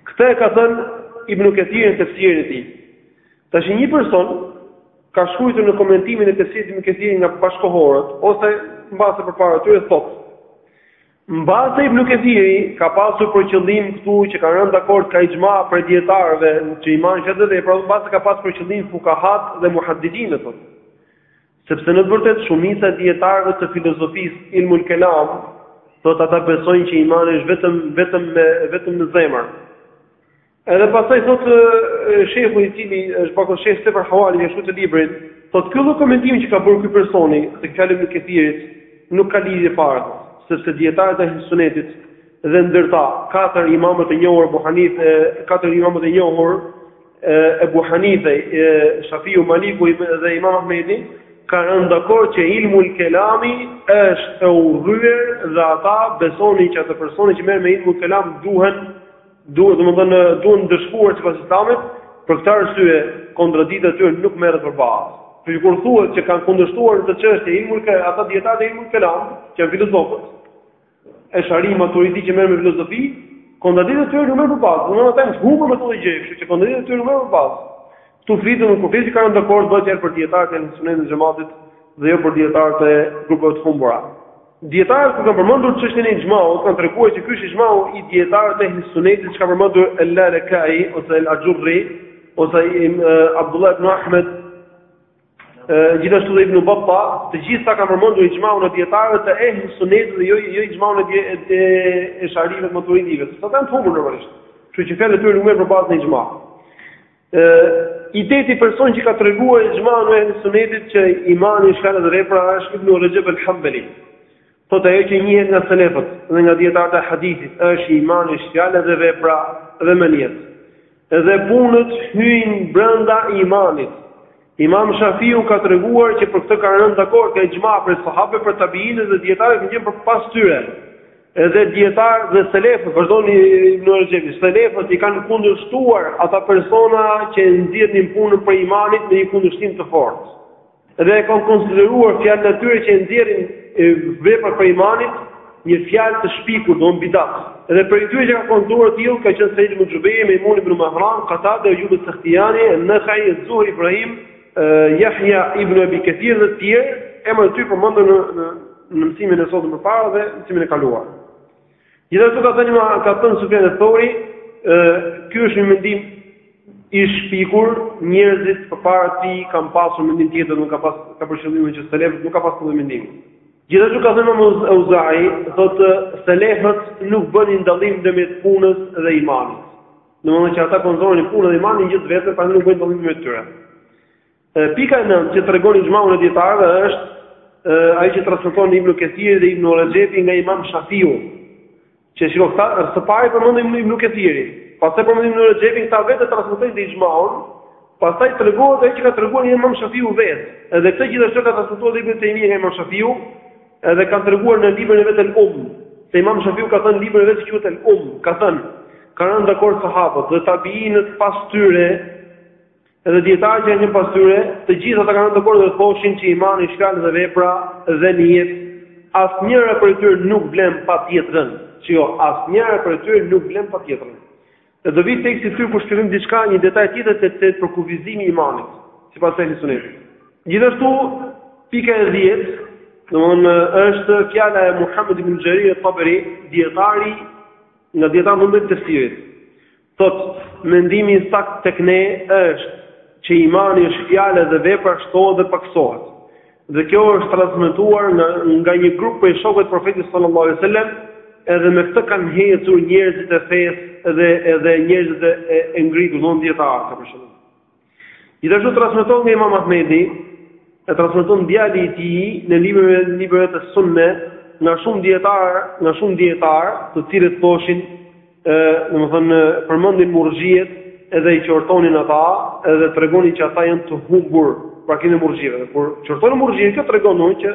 [SPEAKER 1] Këtë e ka thënë Ibn Kathiri në tefsirin e tij. Tash një person ka shkruar në komentimin e tefsirit të Ibn Kathirit nga bashkëkohorët ose mbase përpara tyre thotë Mbase Ibn Kathiri ka pasur për qëllim këtu që kanë rënë dakord ka ixhma prej dijetarëve që imani është vepra, mbase ka pasur për qëllim fukahat dhe muhaddithinët thotë. Sepse në të vërtetë shumica e dijetarëve të filozofisë ilmul kelam thotë ata besojnë që imani është vetëm vetëm me vetëm në zemër. Edhe pastaj thotë shehu i cili është pra ky sheh Sefer Hawali ashtu te libri, thotë ky lloj komentimi që ka bërë ky personi te fjala e Ibn Kethirit nuk ka lidhje fare, sepse dijetarët e Ehli Sunetit dhe ndër ta katër imamët e njohur Abu Hanife, katër imamët e njohur Ebu Hanife, Shafiu, Maliku dhe Imam Ahmedi kanë rënë dakord që ilmul kelami është e urryer dhe ata besonin që ata persona që merren me ilmul kelam duhen Duhet, domethënë, duhet ndëshkuar sipas Islamit, për këtë arsye kontradikta e tyre nuk merret për bazë. Kështu që kur thuhet që kanë kundërshtuar në këtë çështje ilmul ke, ata dijetarët e ilmul kelam, që janë filozofët, eshari maturidi që merren me filozofi, kontradiktat e tyre nuk merren për bazë. Domethënë ata janë të humbur me këtë lloj gjëje, kështu që kontradiktat e tyre nuk merren për bazë. Këtu flitet kur thuhet që kanë rënë dakord bëhet fjalë për dijetarët e Ehli Sunetit dhe Xhematit dhe jo për dijetarët e grupeve të humbura. Dijetarët kur kanë përmendur çështjen e ixhmaut kanë treguar që ky është ixhmau i dijetarëve të Ehli Sunetit që ka përmendur Al-Lalakai ose Al-Ajurri ose Abdullah ibn Ahmed gjithashtu dhe Ibn Batta, të gjithë këta kanë përmendur ixhmaun e dijetarëve të ehli sunetit dhe jo jo ixhmaun e e, esharive dhe maturidive, sepse ata janë të humbur normalisht. Kështu që fjalët e tyre nuk merren për bazë në ixhma. Ë I teti person që ka treguar ixhmaun e Ehli Sunnetit që imani është fjalë dhe vepra është Ibn Rexheb al-Hambali. Thotë ajo që njihet nga selefët dhe nga dijetarët e hadithit është imani është fjalë dhe vepra dhe me nijet. Dhe punët hyjnë brenda imanit. Imam Shafiu ka treguar që për këtë kanë rënë dakord ka ixhma prej sahabëve prej tabiinëve dhe dijetarët që kanë qenë përpas tyre. Edhe dijetarët dhe selefët, vazhdon Ibn Rexhepi, selefët i kanë kundërshtuar ata persona që e nxjerrin punën prej imanit me një kundërshtim të fortë. Edhe e kanë konsideruar fjalën e tyre që e nxjerrin veprat prej imanit Një fjalë të shpikur, domthonë bidat. Edhe prej tyre që kanë konsideruar të tillë, ka qënë Seid ibn Xhubejr, Mejmun ibn Mahran, Katade, Ejub es Sehtijani, en Nehai, ez Zuhri, Ibrahim, Jahja Ibn Ebi Kethir dhe tjerë, emrat e tyre përmendëm në, në, në mësimin e sotëm përpara dhe mësimin e kaluar. Gjithashtu ka thënë ka thënë Sufjan eth Theuri, ky është një mendim i shpikur, njerëzit përpara tij kanë pasur mendim tjetër, nuk ka pas ka për qëllim që selefët nuk kanë pas këtë mendim. Gjithashtu ka thënë Imam Auza'i, thotë selefët nuk bënin dallim ndërmjet punës dhe imanit. Domethënë që ata konsideronin punën dhe imanin gjë të vetme, prandaj nuk bënin dallim ndërmjet tyre. Pika e nëntë që tregon ixhmaun e dietarëve është ajo që transmeton Ibn Kethiri dhe Ibn Rexhepi nga Imam Shafiu. Që shiko këta, së pari përmendëm Ibn Ibn Kethiri, pastaj përmendëm Ibn Rexhepin, këta vetë e transmetojnë të ixhmaun, pastaj tregohet ajo që ka treguar një Imam Shafiu vetë. Edhe këtë gjithashtu ka transmetuar dhe Ibn Tejmija nga Imam Shafiu, edhe kanë treguar në librin e vet El Um, se Imam Shafiu ka thënë librin e vet që quhet El Um, ka thënë, kanë rënë dakord sahabët dhe tabiinët pas tyre Edhe dijetarët që janë pas tyre, të gjithë ata kanë rënë dakord dhe thoshin që imani është fjalë dhe vepra dhe nijet, asnjëra prej tyre nuk vlen pa tjetrën. Shiko, asnjëra prej tyre nuk vlen pa tjetrën. Dhe do vijë teksti këtu kur shqyrtojmë diçka, një detaj tjetër te te përkufizimi i imanit, sipas ehli sunetit. Gjithashtu, pika e dhjetë, domthonë është fjala e Muhammed ibn Xherir al-Taberi, dietari nga dietarët më të mëdhenj të tefsirit. Thotë, Mendimi i saktë tek ne është që imani është fjalë dhe vepra shtohet dhe pakësohet. Dhe kjo është transmetuar nga nga një grup prej shokëve të Profetit sallallahu alejhi ve sellem, edhe me këtë kanë ecur njerëzit e fesë dhe edhe njerëzit e e ngritur, domthonë dijetarët ka për qëllim. Gjithashtu transmeton nga Imam Ahmedi, e transmeton djali i tij në librin e vet Es Sunne nga shumë dietar, nga shumë dietar, të cilët thoshin, ë, domethënë përmendin murxhiet edhe i qortonin ata, edhe tregonin që ata janë të humbur, pra kemi murxhive. Kur qortonin murxhiet, kjo tregon domthonë që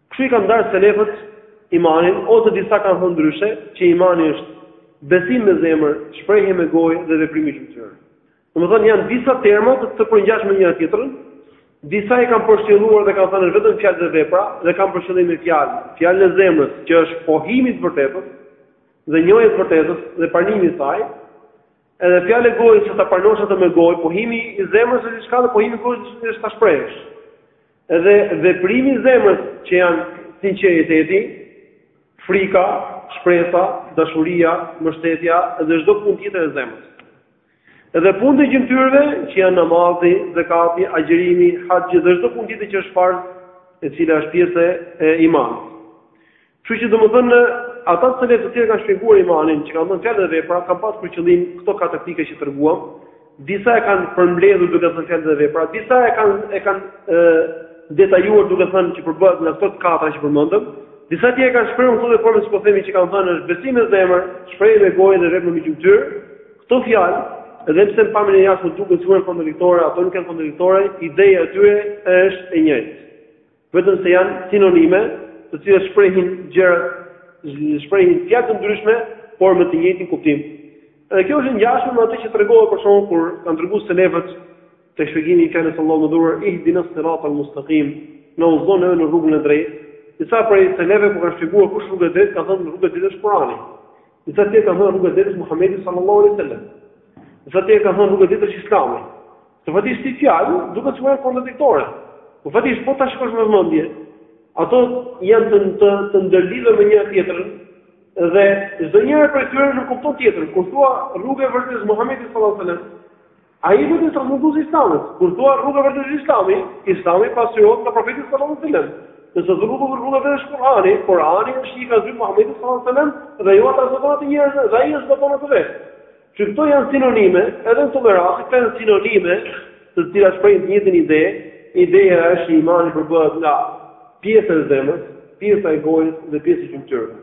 [SPEAKER 1] Kështu i kanë ndarë selefët imanin ose disa kanë thënë ndryshe, që imani është besim me zemër, shprehje me gojë dhe veprim me gjymtyrë. Domethënë janë disa terma të, të përngjashëm me njëra tjetrën, disa i kanë përshkruar dhe kanë thënë është vetëm fjalë dhe vepra dhe kanë për qëllim me fjalë, fjalën e zemrës që është pohimi i të vërtetës dhe njohja e të vërtetës dhe pranimi i saj, Edhe fjalë e gojës që ta pranosh atë me gojë, pohimi i zemrës është diçka dhe pohimi i gojës është ta shprehësh. Edhe veprimi i zemrës që janë sinqeriteti, frika, shpresa, dashuria, mbështetja dhe çdo punë tjetër e zemrës. Edhe punët e gjymtyrëve që janë namazi, zekati, agjërimi, haxhi dhe çdo punë tjetër që është farz, e cila është pjesë e imanit. Kështu që domethënë ata të cilët të tjerë kanë shpjeguar imanin, që kanë thënë fjalë dhe vepra, kanë pasur për qëllim këto katër pika që treguam. Disa e kanë përmbledhur duke thënë fjalë dhe vepra, disa e kanë e kanë e, detajuar duke thënë që përbëhet nga këto të katra që përmendëm. Disa tjerë e kanë shprehur në këto forma që po themi që kanë thënë është besim në zemër, shprehje me gojë dhe vepër me gjymtyrë. Këto fjalë, edhe pse në pamjen e jashtme duken sikur janë kontradiktore, ato nuk janë kontradiktore, ideja e tyre është e njëjtë. Vetëm se janë sinonime, të cilat shprehin gjëra, shprehin fjalë të ndryshme, por me të njëjtin kuptim. Dhe kjo është e ngjashme me atë që tregohet për shembull kur kanë treguar selefët tek shpjegimi i fjalës së Allahut të madhëruar ihdinas siratal mustaqim, na udhëzo ne në rrugën e drejtë. Disa prej selefëve kur kanë shpjeguar kush rruga e drejtë, ka thënë rruga e drejtë është Kurani. Disa të tjerë kanë thënë rruga e drejtë është Muhamedi sallallahu alaihi wasallam. Disa të tjerë kanë thënë rruga e drejtë është Islami. Se faktikisht si fjalë, duket sikur janë kontradiktore. Po faktikisht po ta shikosh me vëmendje, ato janë të të, të ndërlidhura me njëra tjetrën dhe çdo njëra prej tyre nënkupton tjetrën. Kur thua rruga e vërtetë është Muhamedi sallallahu alaihi wasallam, Ai është transmetues i Islamit. Kur thua rruga e vërtetë është Islami, Islami pasyrohet nga Profeti sallallahu alejhi wasallam. Nëse thua rruga rruga e vërtetë është Kurani, Kurani është i ka zbritur Muhamedit sallallahu alejhi wasallam dhe jua transmeton atë njerëzve dhe ai e zbaton atë vetë. Që këto janë sinonime, edhe në këto raste këto janë sinonime të cilat shprehin të njëjtën ide, ideja është që imani përbëhet nga pjesa e zemrës, pjesa e gojës dhe pjesa e gjymtyrëve.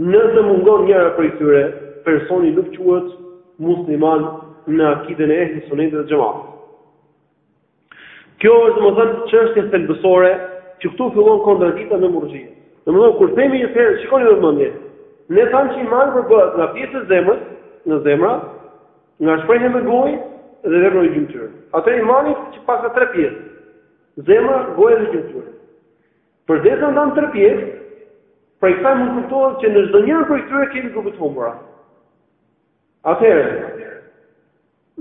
[SPEAKER 1] Nëse mungon njëra prej tyre, personi nuk quhet musliman në akiden e Ehli Sunnetit dhe Xhamatit. Kjo është domethënë çështje thelbësore që këtu fillon kontradikta me murxhiat. Domethënë kur themi një herë, shikoni me vëmendje. Ne thamë që imani përbëhet nga pjesa e zemrës, nga zemra, nga shprehja me gojë dhe vepra me gjymtyrë. Atëherë imani që paska tre pjesë. Zemra, goja dhe gjymtyrët. Përderisa ndahet në tre pjesë, prej kësaj mund kuptohet që në çdo njërën prej tyre kemi grupe të humbura. Atëherë,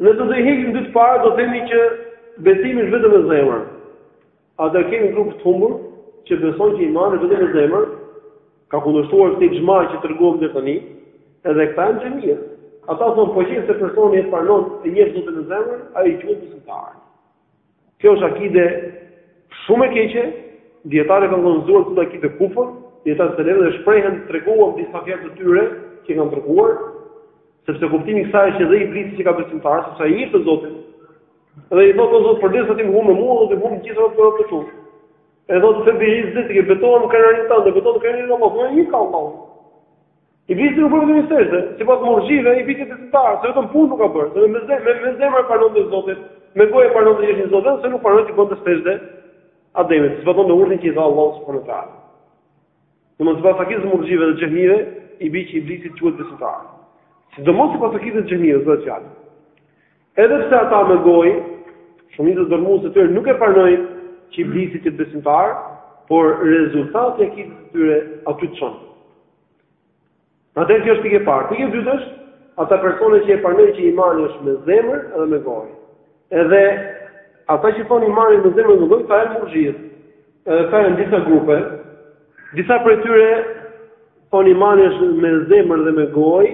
[SPEAKER 1] nëse do i heqim dy të parë, do themi që besimi është vetëm në zemër. A do kemi grup të humbur që beson që imani është vetëm në zemër? Ka kundërshtuar këtë ixhma që treguam deri tani, edhe këta janë xhehmitë. Ata thonë po qe se personi e pranon e njeh Zotin në zemër, ai quhet besimtar. Kjo është akide shumë e keqe, dijetarët e kanë konsideruar këtë akide kufër, dijetarët e selefëve dhe shprehen treguam disa fjalë të tyre që kanë treguar sepse kuptimi i kësaj është që dhe iblisi qenka besimtar, sepse ai e njeh Zotin. Dhe i thotë Zot, përderisa ti më humbe mua, do t'i humb gjithë robërit e tu. E thotë fe bi izzetike betohem në krenarinë tënde, betohem në krenarinë e Allahut, unë nuk kam Allahun. Iblisi nuk bëri vetëm sexhde, sipas murxhive Iblisi është besimtar, se vetëm punë nuk ka bërë, se me zemër, me zemër e pranonte Zotin, me gojë e pranonte që është një Zot, vetëm se nuk pranoi të bënte sexhde Ademit, siç vazhdon në urdhrin që i dha Allahu subhanahu wa taala. Domthonë sipas akides të murxhive dhe xhehmive, Iblisi, Iblisi quhet besimtar. Sidomos sipas akides të xhehmive bëhet fjalë. Edhe pse ata me gojë, shumica e dërrmuese e tyre nuk e pranojnë që Iblisi është besimtar, por rezultati i akides të tyre aty çon. Atëherë kjo është pika e parë. Pika e dytë është ata persona që e pranojnë që imani është me zemër dhe me gojë. Edhe ata që thonë imani me zemër dhe me gojë, këta janë murxhi. Edhe këta janë disa grupe, disa prej tyre thonë imani është me zemër dhe me gojë,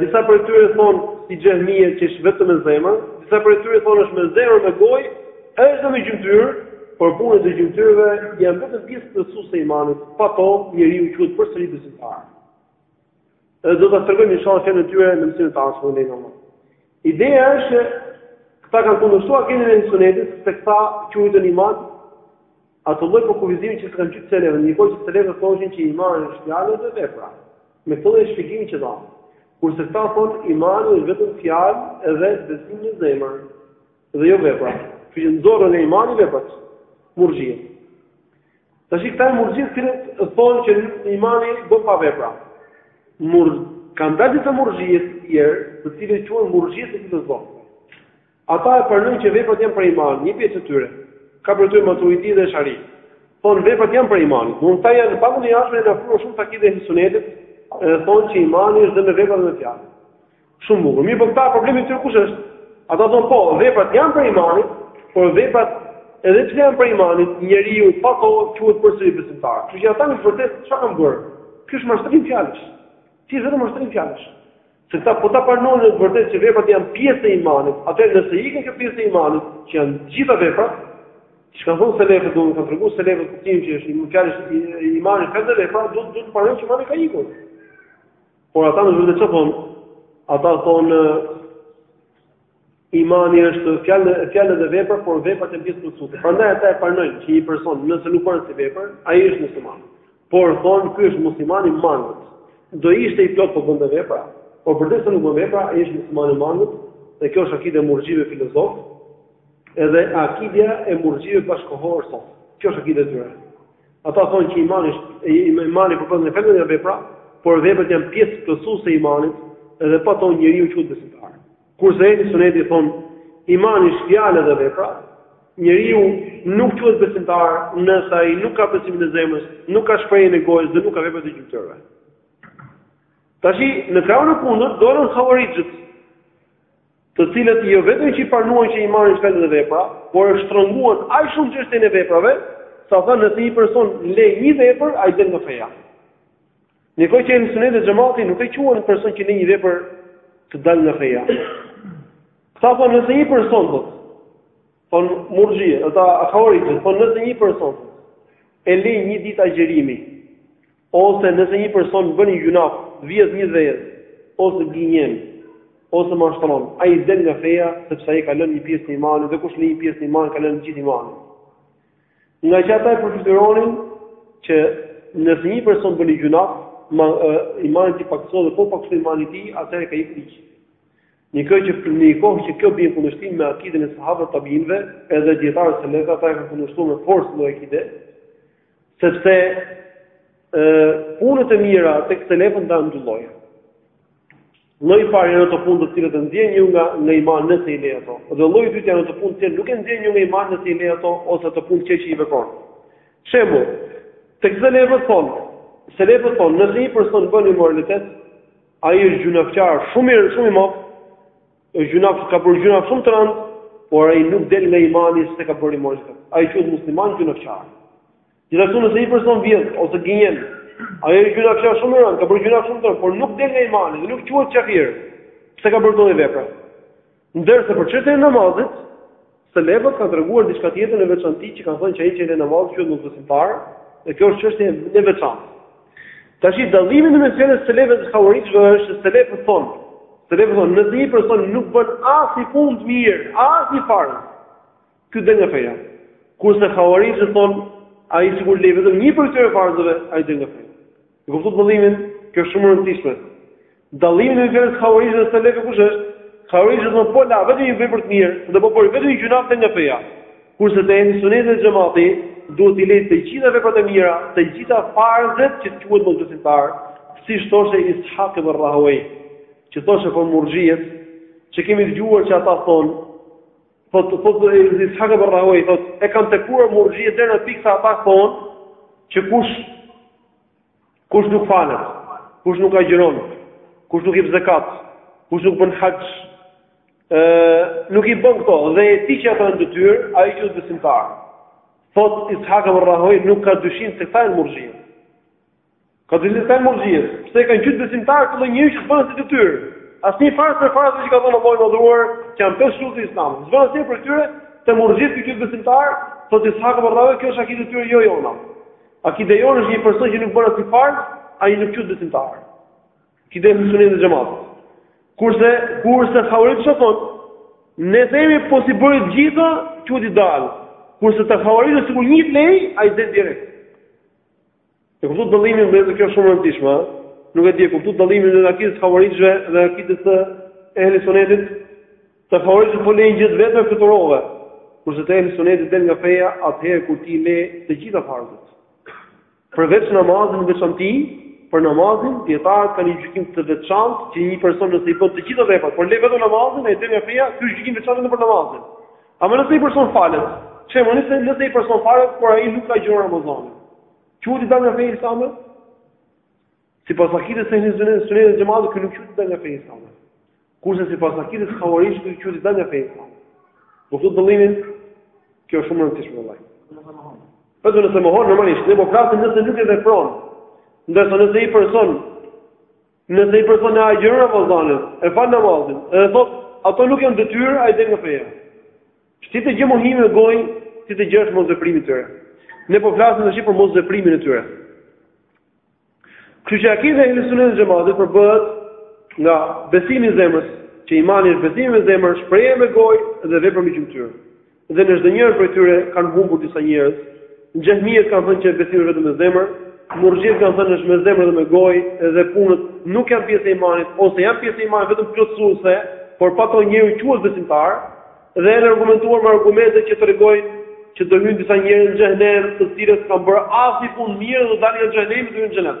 [SPEAKER 1] Disa prej tyre thonë si xhehmije që është vetëm me zemër, disa prej tyre thonë është me zemër me gojë, është dhe me gjymtyrë, por punët e gjymtyrëve janë vetëm pjesë plotësuese e imanit, pa to njeriu quhet përsëri besimtar. Edhe do ta tregojmë inshallah fjalën e tyre në mësimet e ardhshme me lejen e Allahut. Ideja është që këta kanë kundërshtuar akiden e Ehli Sunetit, se këta quajtën iman, Atë lloj përkufizimi që s'e kanë quajt selefët, në një kohë që selefët thoshin që imani është fjalë dhe vepra. Me këtë lloj shpjegimi që dhamë. Kurse këta thonë imani është vetëm fjalë edhe besim në zemër dhe jo vepra. Kështu që nxorrën nga imani veprat. Murxhiet. Tashi këta janë murxhiet të cilët thonë që imani bën pa vepra. Mirëpo kanë dalë disa murxhi të tjerë, të cilët quhen murxhiet filozofë. Ata e pranojnë që veprat janë prej imanit, një pjesë e tyre, ka prej tyre maturidi dhe esh'ari, thonë veprat janë prej imanit, domthonë këta janë në pamjen e jashtme janë afruar shumë tek akideja e Ehli Sunetit, edhe thonë që imani është dhe me vepra dhe me fjalë. Shumë bukur. Mirëpo këta problemi i tyre kush është? Ata thonë po, veprat janë prej imanit, por veprat edhe pse janë prej imanit, njeriu pa to quhet përsëri besimtar. Kështu që ata në të vërtetë çfarë kanë bërë? Ky është mashtrim fjalësh. Ti vetëm mashtrim fjalësh. Se ata po ta pranojnë në të vërtetë që veprat janë pjesë e imanit, atëherë nëse ikën kjo pjesë e imanit, që janë të gjitha veprat, siç kanë thënë selefët, dhe e kanë treguar selefët kuptimin që është iman fjalësh imani fjalë dhe vepra, duhet të pranojnë që imani ka ikur. Por ata në vërtetë çfarë thonë? Ata thonë Imani është fjalë, fjalë dhe vepër, por veprat janë pjesë plotësuese. Prandaj ata e pranojnë që një person nëse nuk bën asnjë vepër, ai është musliman. Por thonë ky është musliman i mangët. Do ishte i plotë po bënte vepra, por përderisa nuk bën vepra, ai është musliman i mangët, dhe kjo është akideja e murxhive filozofë. Edhe akideja e murxhive bashkëkohorë sot. Kjo është akideja e tyre. Ata thonë që imani është imani përbëhet nga fjalë dhe vepra, por veprat janë pjesë plotësuese e imanit, edhe pa to njeriu quhet besimtar. Kurse Ehli Suneti thonë, Imani është fjalë dhe vepra, njeriu nuk quhet besimtar nëse ai nuk ka besimin e zemrës, nuk ka shprehjen e gojës dhe nuk ka veprat e gjymtyrëve. Tashi, në krahun e kundërt dolën Hawarixhët, të cilët jo vetëm që e pranuan që imani është fjalë dhe vepra, por e shtrënguan aq shumë çështjen e veprave, sa thanë nëse një person le një vepër, ai del nga feja. Ndërkohë që Ehli Suneti dhe Xhamati nuk e quan atë person që le një vepër të dalë nga feja. Këta thonë nëse një person thotë, thonë murxhi, këta hawarixhët, thonë nëse një person thotë e le një ditë agjërimi ose nëse një person bën një gjynah, vjedh një vezë ose gënjen ose mashtron, ai del nga feja sepse ai ka lënë një pjesë të imanit dhe kush lë një pjesë të imanit ka lënë gjithë imanin. Ngaqë ata e përfytyronin që nëse një person bën një gjynah, ma, imani i tij pakësohet dhe po u pakësua imani i tij, atëherë ka ikur i gjithë. Ndërkohë që në një kohë që kjo bie në kundërshtim me akiden e sahabëve, tabiinëve, edhe dijetarët selefë ata e kanë kundërshtuar me forcë këtë lloj akide, sepse ë punët e mira tek selefët ndahen dy lloje. Lloji i parë janë ato punë të cilat e nxjerrin njeriun nga nga imani nëse i le ato. Dhe lloji i dytë janë ato punë të cilat nuk e nxjerrin njeriun nga imani nëse i le ato ose ato punë të këqija që i vepron. Shembull, tek selefët thonë, selefët thonë, nëse një person bën imoralitet, ai është gjynahqar, shumë i shumë i madh, është gjynah, ka bërë gjynah shumë të rëndë, por ai nuk del nga imani se ka bërë imoralitet. Ai quhet musliman gjynahqar. Gjithashtu nëse një person vjedh ose gënjen, ajo është gjynah shumë i rëndë, ka bërë gjynah shumë të rëndë, por nuk del nga imani dhe nuk quhet kafir pse ka bërë këto lloj vepra. Ndërsa për çështjen e namazit, selefët kanë treguar diçka tjetër në veçanti që kanë thënë që ai që e lë namazin quhet mosbesimtar, dhe kjo është çështje e veçantë. Tashi dallimi në mes fjalës së selefëve dhe hawarixhëve është se selefët thonë, selefët thonë, nëse një person nuk bën asnjë punë të mirë, asnjë farz, Ky del nga feja. Kurse Hawarixhët thonë, ai sikur le vetëm një prej këtyre farzëve, ai del nga feja. E kuptuat dallimin? Kjo është shumë e rëndësishme. Dallimi në mes Hawarixhëve dhe Selefëve kush është? Hawarixhët thonë po la vetëm një vepër të mirë dhe po bëri vetëm një gjynah del nga feja. Kurse te ehli suneti dhe xhamati duhet t'i lërë të gjitha veprat e mira, të gjitha farzet që të quhet mosbesimtar, siç thoshte Ishaq ibn Rahawayh, që thoshte për murxhijet, që kemi dëgjuar që ata thonë, Thotë, thotë Ishaq ibn Rahawayh, thotë, e kanë tepruar murxhijet deri në pikë sa ata thonë që kush, kush nuk falet, kush nuk agjeron, kush nuk jep zekat, kush nuk bën haxh, nuk i bën këto dhe e di që ato janë detyrë, ai quhet besimtar. Thotë Ishaq ibn Rahawayh, nuk ka dyshim se këta janë murxhi. Ka dëgjuar sa muzikë, pse kanë gjithë besimtarë të lënjë që bënë si detyrë. Asnjë farz prej farzeve që ka thënë Allahu i madhuar, që janë pesë shartet e Islamit. S'bën asnjë prej këtyre, te murxhiet quhet besimtar, thotë Is'hak ibn Rahuje, kjo është akide e tyre jo jona. Akide e jonë është një person që nuk bën asnjë farz, ai nuk quhet besimtar. Akide e sunetit dhe xhematit. Kurse kurse havarixhët çfarë thonë? Ne themi po s'i bëri të gjitha, quhet i dalë. Kurse te havarixhët sikur një le, ai del direkt. E kuptu dallimin dhe kjo është shumë e rëndësishme, ha? Nuk e di e kuptu dallimin ndër akides së havarixhëve dhe akides së Ehli Sunetit. Te havarixhët po le një gjë të vetme fluturove. Kurse te Ehli Sunetit del nga feja atëherë kur ti i lë të gjitha farzet. Përveç namazit në veçanti, për namazin dietarët kanë një gjykim të veçantë që një person nëse i bën të gjitha veprat, por lë vetëm namazin, ai del nga feja, ky është gjykim i veçantë për namazin. Ama nëse një person falet? Çe më nëse nëse një person falet, por ai nuk e agjëron Ramazanin. Quhet i dalë nga feja islame? Sipas akides së ehli sunetit dhe xhematit nuk quhet dalë nga feja islame. Kurse sipas akides së havarixhëve quhet i dalë nga feja islame. E kupton dallimin, kjo është shumë e rëndësishme vëllezër. Po do nëse mohon normalisht, ne po flasim nëse nuk e vepron. Ndërsa nëse një person Nëse një person e agjëron Ramazanin, e fal namazin, edhe thotë, ato nuk janë detyrë, ai del nga feja. Tjetër gjë mohimi me gojë, tjetër gjë është mosveprimi i tyre. Ne po flasim tash për mosveprimin e tyre. Kështu që akideja e Ehli Sunetit dhe Xhematit përbëhet nga besimi i zemrës, që imani është besimi me zemër, shprehja me gojë dhe vepra me gjymtyrë. Dhe në çdo njërën prej tyre kanë humbur disa njerëz. Xhehmijët kanë thënë që besimi është vetëm me zemër, Murxhiet kanë thënë është me zemër dhe me gojë dhe punët nuk janë pjesë e imanit ose janë pjesë e imanit vetëm plotësuese, por pa to njeriu quhet besimtar dhe janë argumentuar me argumente që tregojnë që do hyjnë disa njerëz në xhehenem, të cilët s'kanë bërë asnjë punë të mirë dhe do dalin nga xhehenemi dhe do hyjnë në xhenet.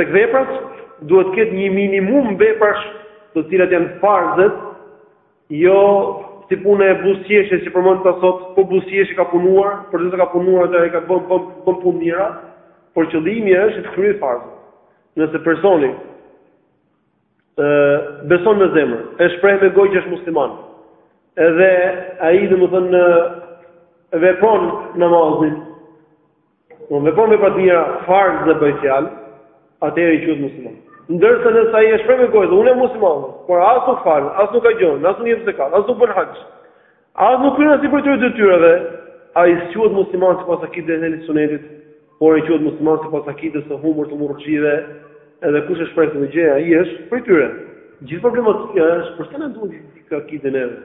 [SPEAKER 1] Tek veprat duhet të ketë një minimum veprash të cilat janë farzet, jo si puna e buzëqeshjes që përmenda sot, po buzëqeshi ka punuar, por gjithsesi ka punuar atë ai ka bën bën bën punë të mira, por qëllimi është të kryejë farzet. Nëse personi ë beson me zemër, e shpreh me gojë që është musliman. Edhe ai domethënë vepron namazin, Vepron me patjetër një farz dhe bëj fjalë, atëherë ai quhet musliman. Ndërsa nëse ai e shpreh me gojë, unë jam musliman, por as nuk fal, as nuk agjëron, as nuk jep zakat, as nuk bën haxh. As nuk kryen asnjë prej këtyre detyrave, ai s'quhet musliman sipas akides së ehli sunetit, por ai quhet musliman sipas akides së humbur të murxhive, edhe kush e shpreh këtë gjë, ai është prej tyre. Gjithë problematika është përse na duhet të dimë akide neve.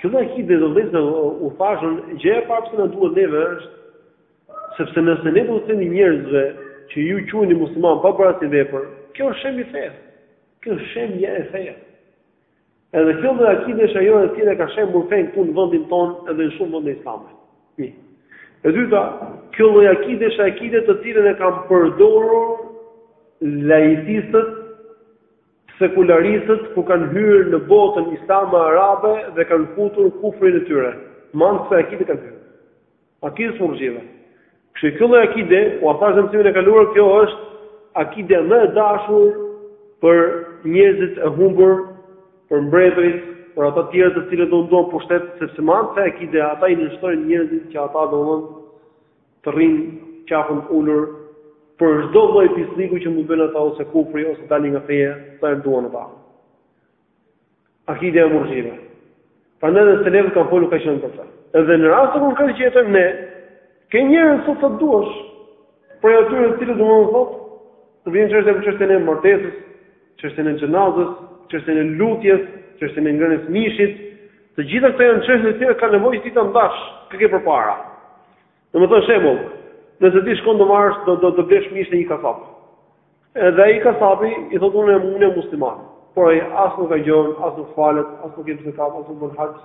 [SPEAKER 1] Kjo lloj akide, ua thashë, gjëja e parë pse na duhet neve është sepse nëse ne do u themi njerëzve që ju quheni musliman pa bërë asnjë vepër, kjo është shembja e fesë. Kjo është shembja e fesë. Edhe kjo lloj akide është ajo e cila ka shembur fenë këtu në vendin tonë edhe në shumë vende islame. Një. E dyta, kjo lloj akide është akide të cilën e kanë përdorur laicistët Sekularistët kur kanë hyrë në botën islame arabe dhe kanë futur kufrin e tyre, me anë të kësaj akide kanë hyrë. Akides së murxhive. Kështu që kjo lloj akide, ua thashë në mësimin e kaluar, kjo është akidja më e dashur për njerëzit e humbur, për mbretërit, për ata të tjerë të cilët do të duan pushtet, sepse me anë të kësaj akide ata i nënshtrojnë njerëzit që ata domthonë Të rrinë qafën ulur për çdo lloj pislliku që mund të bëjnë ata ose kufri ose dalin nga feja siç e duan ata. Akide e murxhive. Prandaj dhe selefët kanë folur kaq shumë për këtë. Edhe në rastin konkret që jetojmë ne, ke njerëz sa të duash, prej atyre të cilët do të thotë, kur vjen çështja për çështjen e martesës, çështjen e xhenazës, çështjen e lutjes, çështjen e ngrënies së mishit, të gjitha këto janë çështje të cilat kanë nevojë ti ta ndash, kë ke përpara. Domethënë shembull, nëse ti shkon të marrësh do do të blesh mish te një kasap. Edhe ai kasapi të thotë unë jam unë musliman. Por ai as nuk agjëron, as nuk falet, as nuk jep zekat, as nuk bën haxh.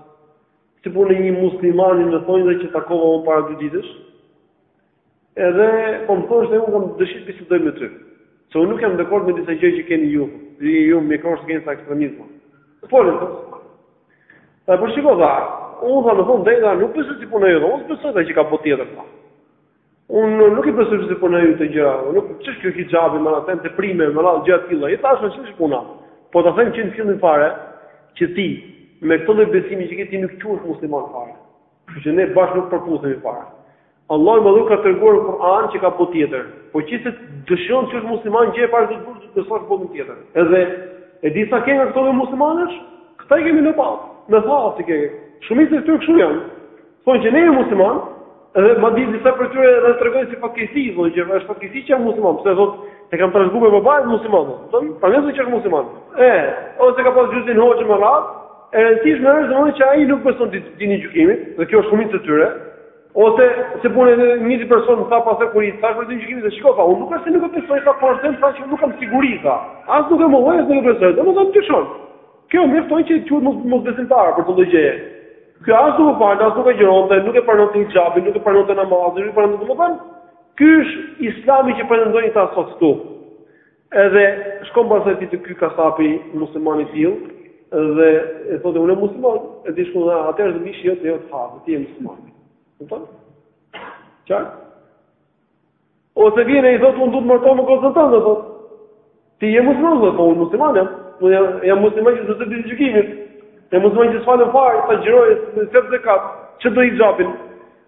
[SPEAKER 1] Si punë një muslimani në thonjëza që takova unë para dy ditësh. Edhe po më thosh se unë kam dëshirë të bisedoj me ty. Se unë nuk jam dakord me disa gjëra që keni ju. Ju ju më krijohet, keni ca ekstremizëm. Po, Tha, por shiko, tha, unë tha, në fund, të them, nuk besoj si puna jote, unë s'besoj që ka botë tjetër, tha. Unë nuk i besoj si puna jote gjëra, dhe nuk besoj, kjo hixhabi, me radhë, teprime, me radhë, gjëra të tilla, i thashë në qoftë kështu puna. Po ta them që në fillim fare, që ti, me këtë lloj besimi që ti nuk quhesh musliman fare. Që ne bashkë nuk përputhemi fare. Allahu i Madhëruar ka treguar në Kur'an që ka botë tjetër. Po qe se dëshiron të jesh musliman, gjëja e parë që duhet të bësh është të besosh në botën tjetër. Edhe e di sa ke nga këto lloj muslimanësh? Këta i kemi me thasë, me thasë i kemi. Shumica e tyre kështu janë. Thonë që ne jemi musliman, edhe madje disa prej tyre edhe tregojnë si fatkeqësi, thonë që është fatkeqësi që jam musliman, pse thotë E kam trashëguar, me babain musliman, thotë. Kupton? Pranë asaj që është musliman. E, ose ka pas gjyshin hoxhë me radhë, e rëndësishme është domethënë që ai nuk beson ditën e gjykimit, dhe kjo është shumica e tyre. Ose si punë edhe njëri person më tha pastaj kur i thashë për gjykimin se shiko tha, unë nuk është se nuk e besoj tha, por them tha që nuk kam siguri tha. As nuk e mohoj as nuk e besoj. Domethënë dyshon. Kjo mjafton që të quhet mos mosbesimtar për këtë lloj gjëje. Ky as nuk u fal, as nuk agjëronte, nuk e pranonte hixhabin, nuk e pranonte namazin, nuk e pranonte domethënë ky është Islami që pretendojnë këta sot këtu. Edhe shkon pastaj ti të ky kasapi musliman i tillë dhe i thotë unë musliman, e di shkon atëherë te mishi jot lejohet ha, ti je musliman. Kupton? Çfarë? Ose vjen ai thotë unë do të martohem me gocën tënde, thotë. Ti je musliman, thotë, po unë musliman jam. Unë jam, jam musliman që zëtë ditë gjykimit. Jam musliman që s'falem fare, s'agjëroj, më s'jap zekat, që do i gjabin.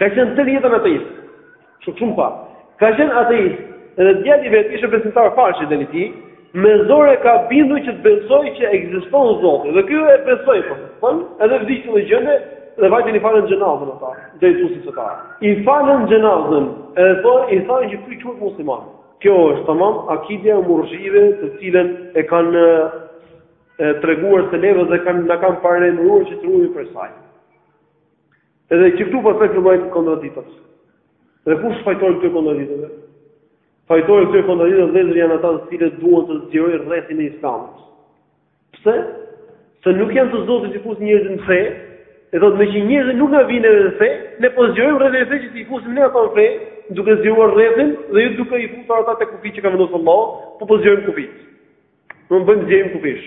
[SPEAKER 1] Ka qenë tërë jetën ateist. Shumë shumë pa. Ka qenë ateist. Edhe djali vetë ishte besimtar falej djali tij, me zor e ka bindur që të besojë që ekziston Zoti. Dhe ky e besoi po. Po edhe vdiq në gjendje dhe vajtën i falën xhenazën ata, drejtuesit fetarë. I falën xhenazën, edhe thonë i thonë që ky quhet musliman. Kjo është tamam akideja e murxhive, të cilën e kanë treguar selefët dhe kanë na kanë paralajmëruar që të ruhemi prej saj. Edhe që këtu pastaj fillojnë kontradiktat. Dhe kush fajtor i këtyre kontradiktave? Fajtor i këtyre kontradiktave vëllezër janë ata të cilët duan të zgjerojnë rrethin e Islamit. Pse? Se nuk janë të zotët të fusin njerëzit në fe, e thonë meqë njerëzit nuk na vijnë në fe, ne po zgjerojmë rrethin e fesë që t'i fusim ne ata në fe, duke zgjeruar rrethin dhe jo duke i futur ata te kufijtë që ka vendosur Allahu, po po zgjerojmë kufijtë. Do të bëjmë zgjerim kufijsh.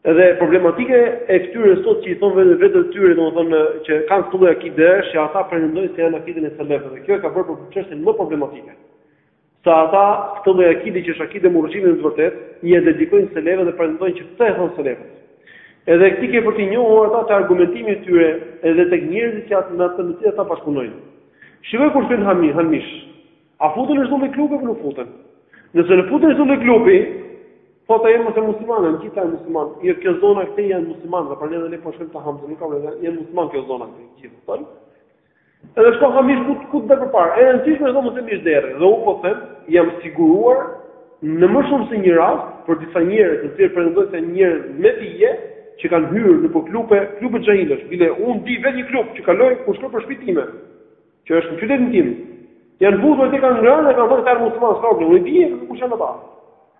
[SPEAKER 1] Dhe problematika e këtyre sot që i thonë vetvetes së tyre, domethënë që kanë këtë lloj akide, që ata pretendojnë se janë në akiden e selefëve. Kjo e ka bërë çështjen më problematike. Se ata këtë lloj akide që është akide murxhish në të vërtetë, ia dedikojnë selefëve dhe pretendojnë që këtë e thonë selefët. Edhe ti ke për t'i njohur ata te argumentimi i tyre, edhe tek njerëzit që ata me të cilët ata bashkëpunojnë. Shikoji kur shkojnë hanë mish. A futen në çdo lloj klubi apo nuk futen? Nëse futen në çdo lloj klubi, po të jenë mëse muslimanë, në gjitha e muslimanë, jo kjo zona këtej janë muslimanë, dhe për ne dhe ne po shkojmë të hamë, nuk kam rëzë, janë muslimanë kjo zona këtej, gjithë, tëllë. Edhe shko ha mish ku ku të del përpara. Edhe në çishme thonë s'është mish derri. Dhe unë po them, jam siguruar në më shumë se një rast për disa njerëz të cilët pretendojnë se janë njerëz me dije që kanë hyrë në po klube, klube xhahilësh, bile unë di vetë një klub që kaloj kur shkoj për shpi time. Që është në qytetin tim. Janë futur aty kanë ngrënë, kanë thënë këta musliman, s'ka problem. Unë di se kush janë ata.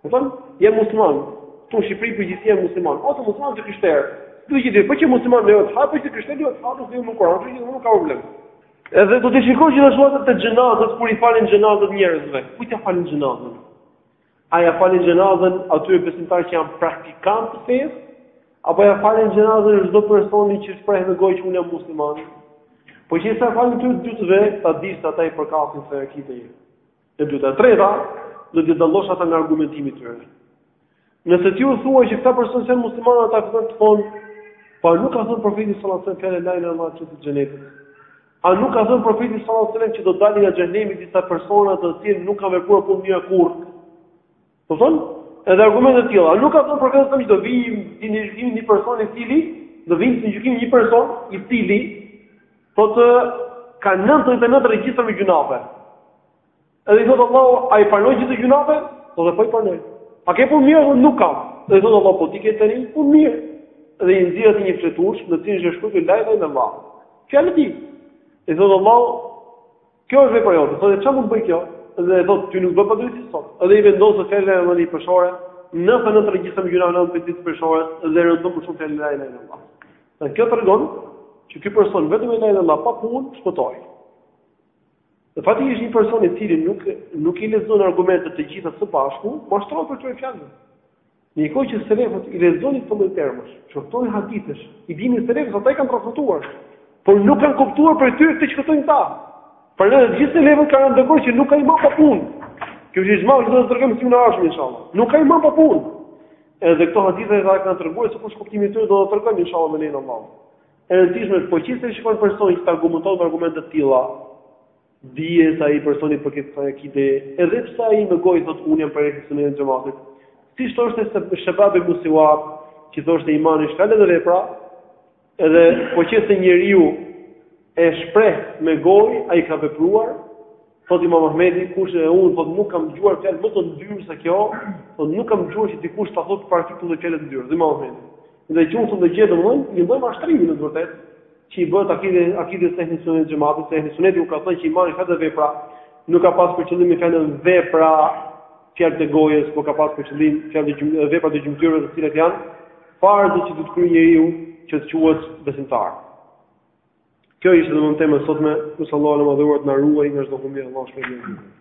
[SPEAKER 1] Kupton, janë musliman. Ktu në Shqipëri në përgjithësi janë musliman, ose musliman ose krishterë. Do të gjithë, po që musliman në vetë, apo që krishterë në vetë, apo që në Kur'an, apo që nuk ka problem. Edhe do t'i shikosh gjithashtu ata te xhenazet kur i falin xhenazën njerëzve. Kujt ia falin xhenazën? A ia falin xhenazën atyre besimtarë që janë praktikantë të fesë? Apo ia falin xhenazën çdo personi që shpreh me gojë që unë jam musliman? Po qe se ia falin këtyre të dytëve, ta di se ata i përkasin kësaj akideje. E dyta, e treta, do t'i dallosh ata nga argumentimi i tyre. Nëse ti u thua që këta persona s'janë muslimanë, ata fillojnë të thonë, "Po nuk ka thënë profeti sallallahu alajhi wasallam fjalë la ilaha illallah çelës xhenetit." A nuk ka thënë Profeti sallallahu alejhi ue sellem që do dalin nga xhehenemi disa persona të cilët nuk kanë vepruar punë mira kurrë? Do thonë, edhe argumente të tilla. A nuk ka thënë Profeti sallallahu alejhi ue sellem që do vijë Ditën e Gjykimit një person i cili do vijë Ditën e Gjykimit një person i cili do të ketë 99 regjistra me gjynahe. Edhe i thotë Allahu, a i pranon gjithë këto gjynahe? Thotë, po i pranoj. A ke punë të mira? Thotë, nuk kam. Edhe i thotë Allahu, po ti ke te Ne një punë të mirë. Edhe i nxjerr atij një fletushkë, në të cilën është shkruar la ilahe il-lallah. Fjala e tij. I thotë Allahu, kjo është vepra jote. Thotë, ç'mund të bëjë kjo? Edhe i thotë, ty nuk të bëhet padrejtësi sot. Edhe i vendoset fjala la ilahe il-lallah në një peshore, nëntëdhjetë e nëntë regjistra me gjynahe në tjetrën peshore, edhe rëndon më shumë fjala la ilahe il-lallah. Dhe kjo tregon që ky person vetëm me la ilahe il-lallah, pa punë, shpëtoi. Në fakt nëse një person i cili nuk nuk i lexon argumentet të gjitha së bashku, mashtrohet prej këtyre fjalëve. Në një kohë që selefët i lexonin këto lloj termash, që këto hadithe i dinin selefët, ata i kanë transmetuar, por nuk kanë kuptuar prej tyre këtë që kuptojnë këta. Prandaj të gjithë selefët kanë rënë dakord që nuk ka iman pa punë. Kjo është ixhma që do ta tregojmë mësimin e ardhshëm inshallah. Nuk ka iman pa punë. Edhe këto hadithe i kanë treguar se kush është kuptimi i tyre do ta tregojmë inshallah me lejen e Allahut. E rëndësishme është, po qe se shikon personin që të argumenton me argumente të tilla, dije se ai person i përket kësaj akideje, edhe pse ai me gojë thotë unë jam prej Ehli Sunetit dhe Xhematit, siç thoshte Shebabe ibn Sewar, që thoshte imani është fjalë dhe vepra, edhe po qe se njeriu e shpreh me gojë, ai ka vepruar, Thot Imam Ahmedi, kurse unë thot nuk kam dëgjuar fjalë më të ndyrë se kjo, thot nuk kam dëgjuar që dikush ta thotë para tij këtë lloj fjale të ndyrë, Imam Ahmedi. Dhe kjo është në të vërtetë domethënë një lloj mashtrimi në të vërtetë që i bëhet akides akides së ehli sunnetit dhe xhematit, se ehli sunneti kur ka thënë që imani fjalë dhe vepra nuk ka pas për qëllim me fjalën vepra fjalët e gojës, por ka pas për qëllim fjalët e gjymtyrë, veprat e gjymtyrëve të cilat janë farz që do të kryejë njeriu që të quhet besimtar. Kjo ishte domethënë tema e sotme, lus Allahun e Madhëruar të na ruajë nga çdo humbje, Allahu ju shpërbleftë.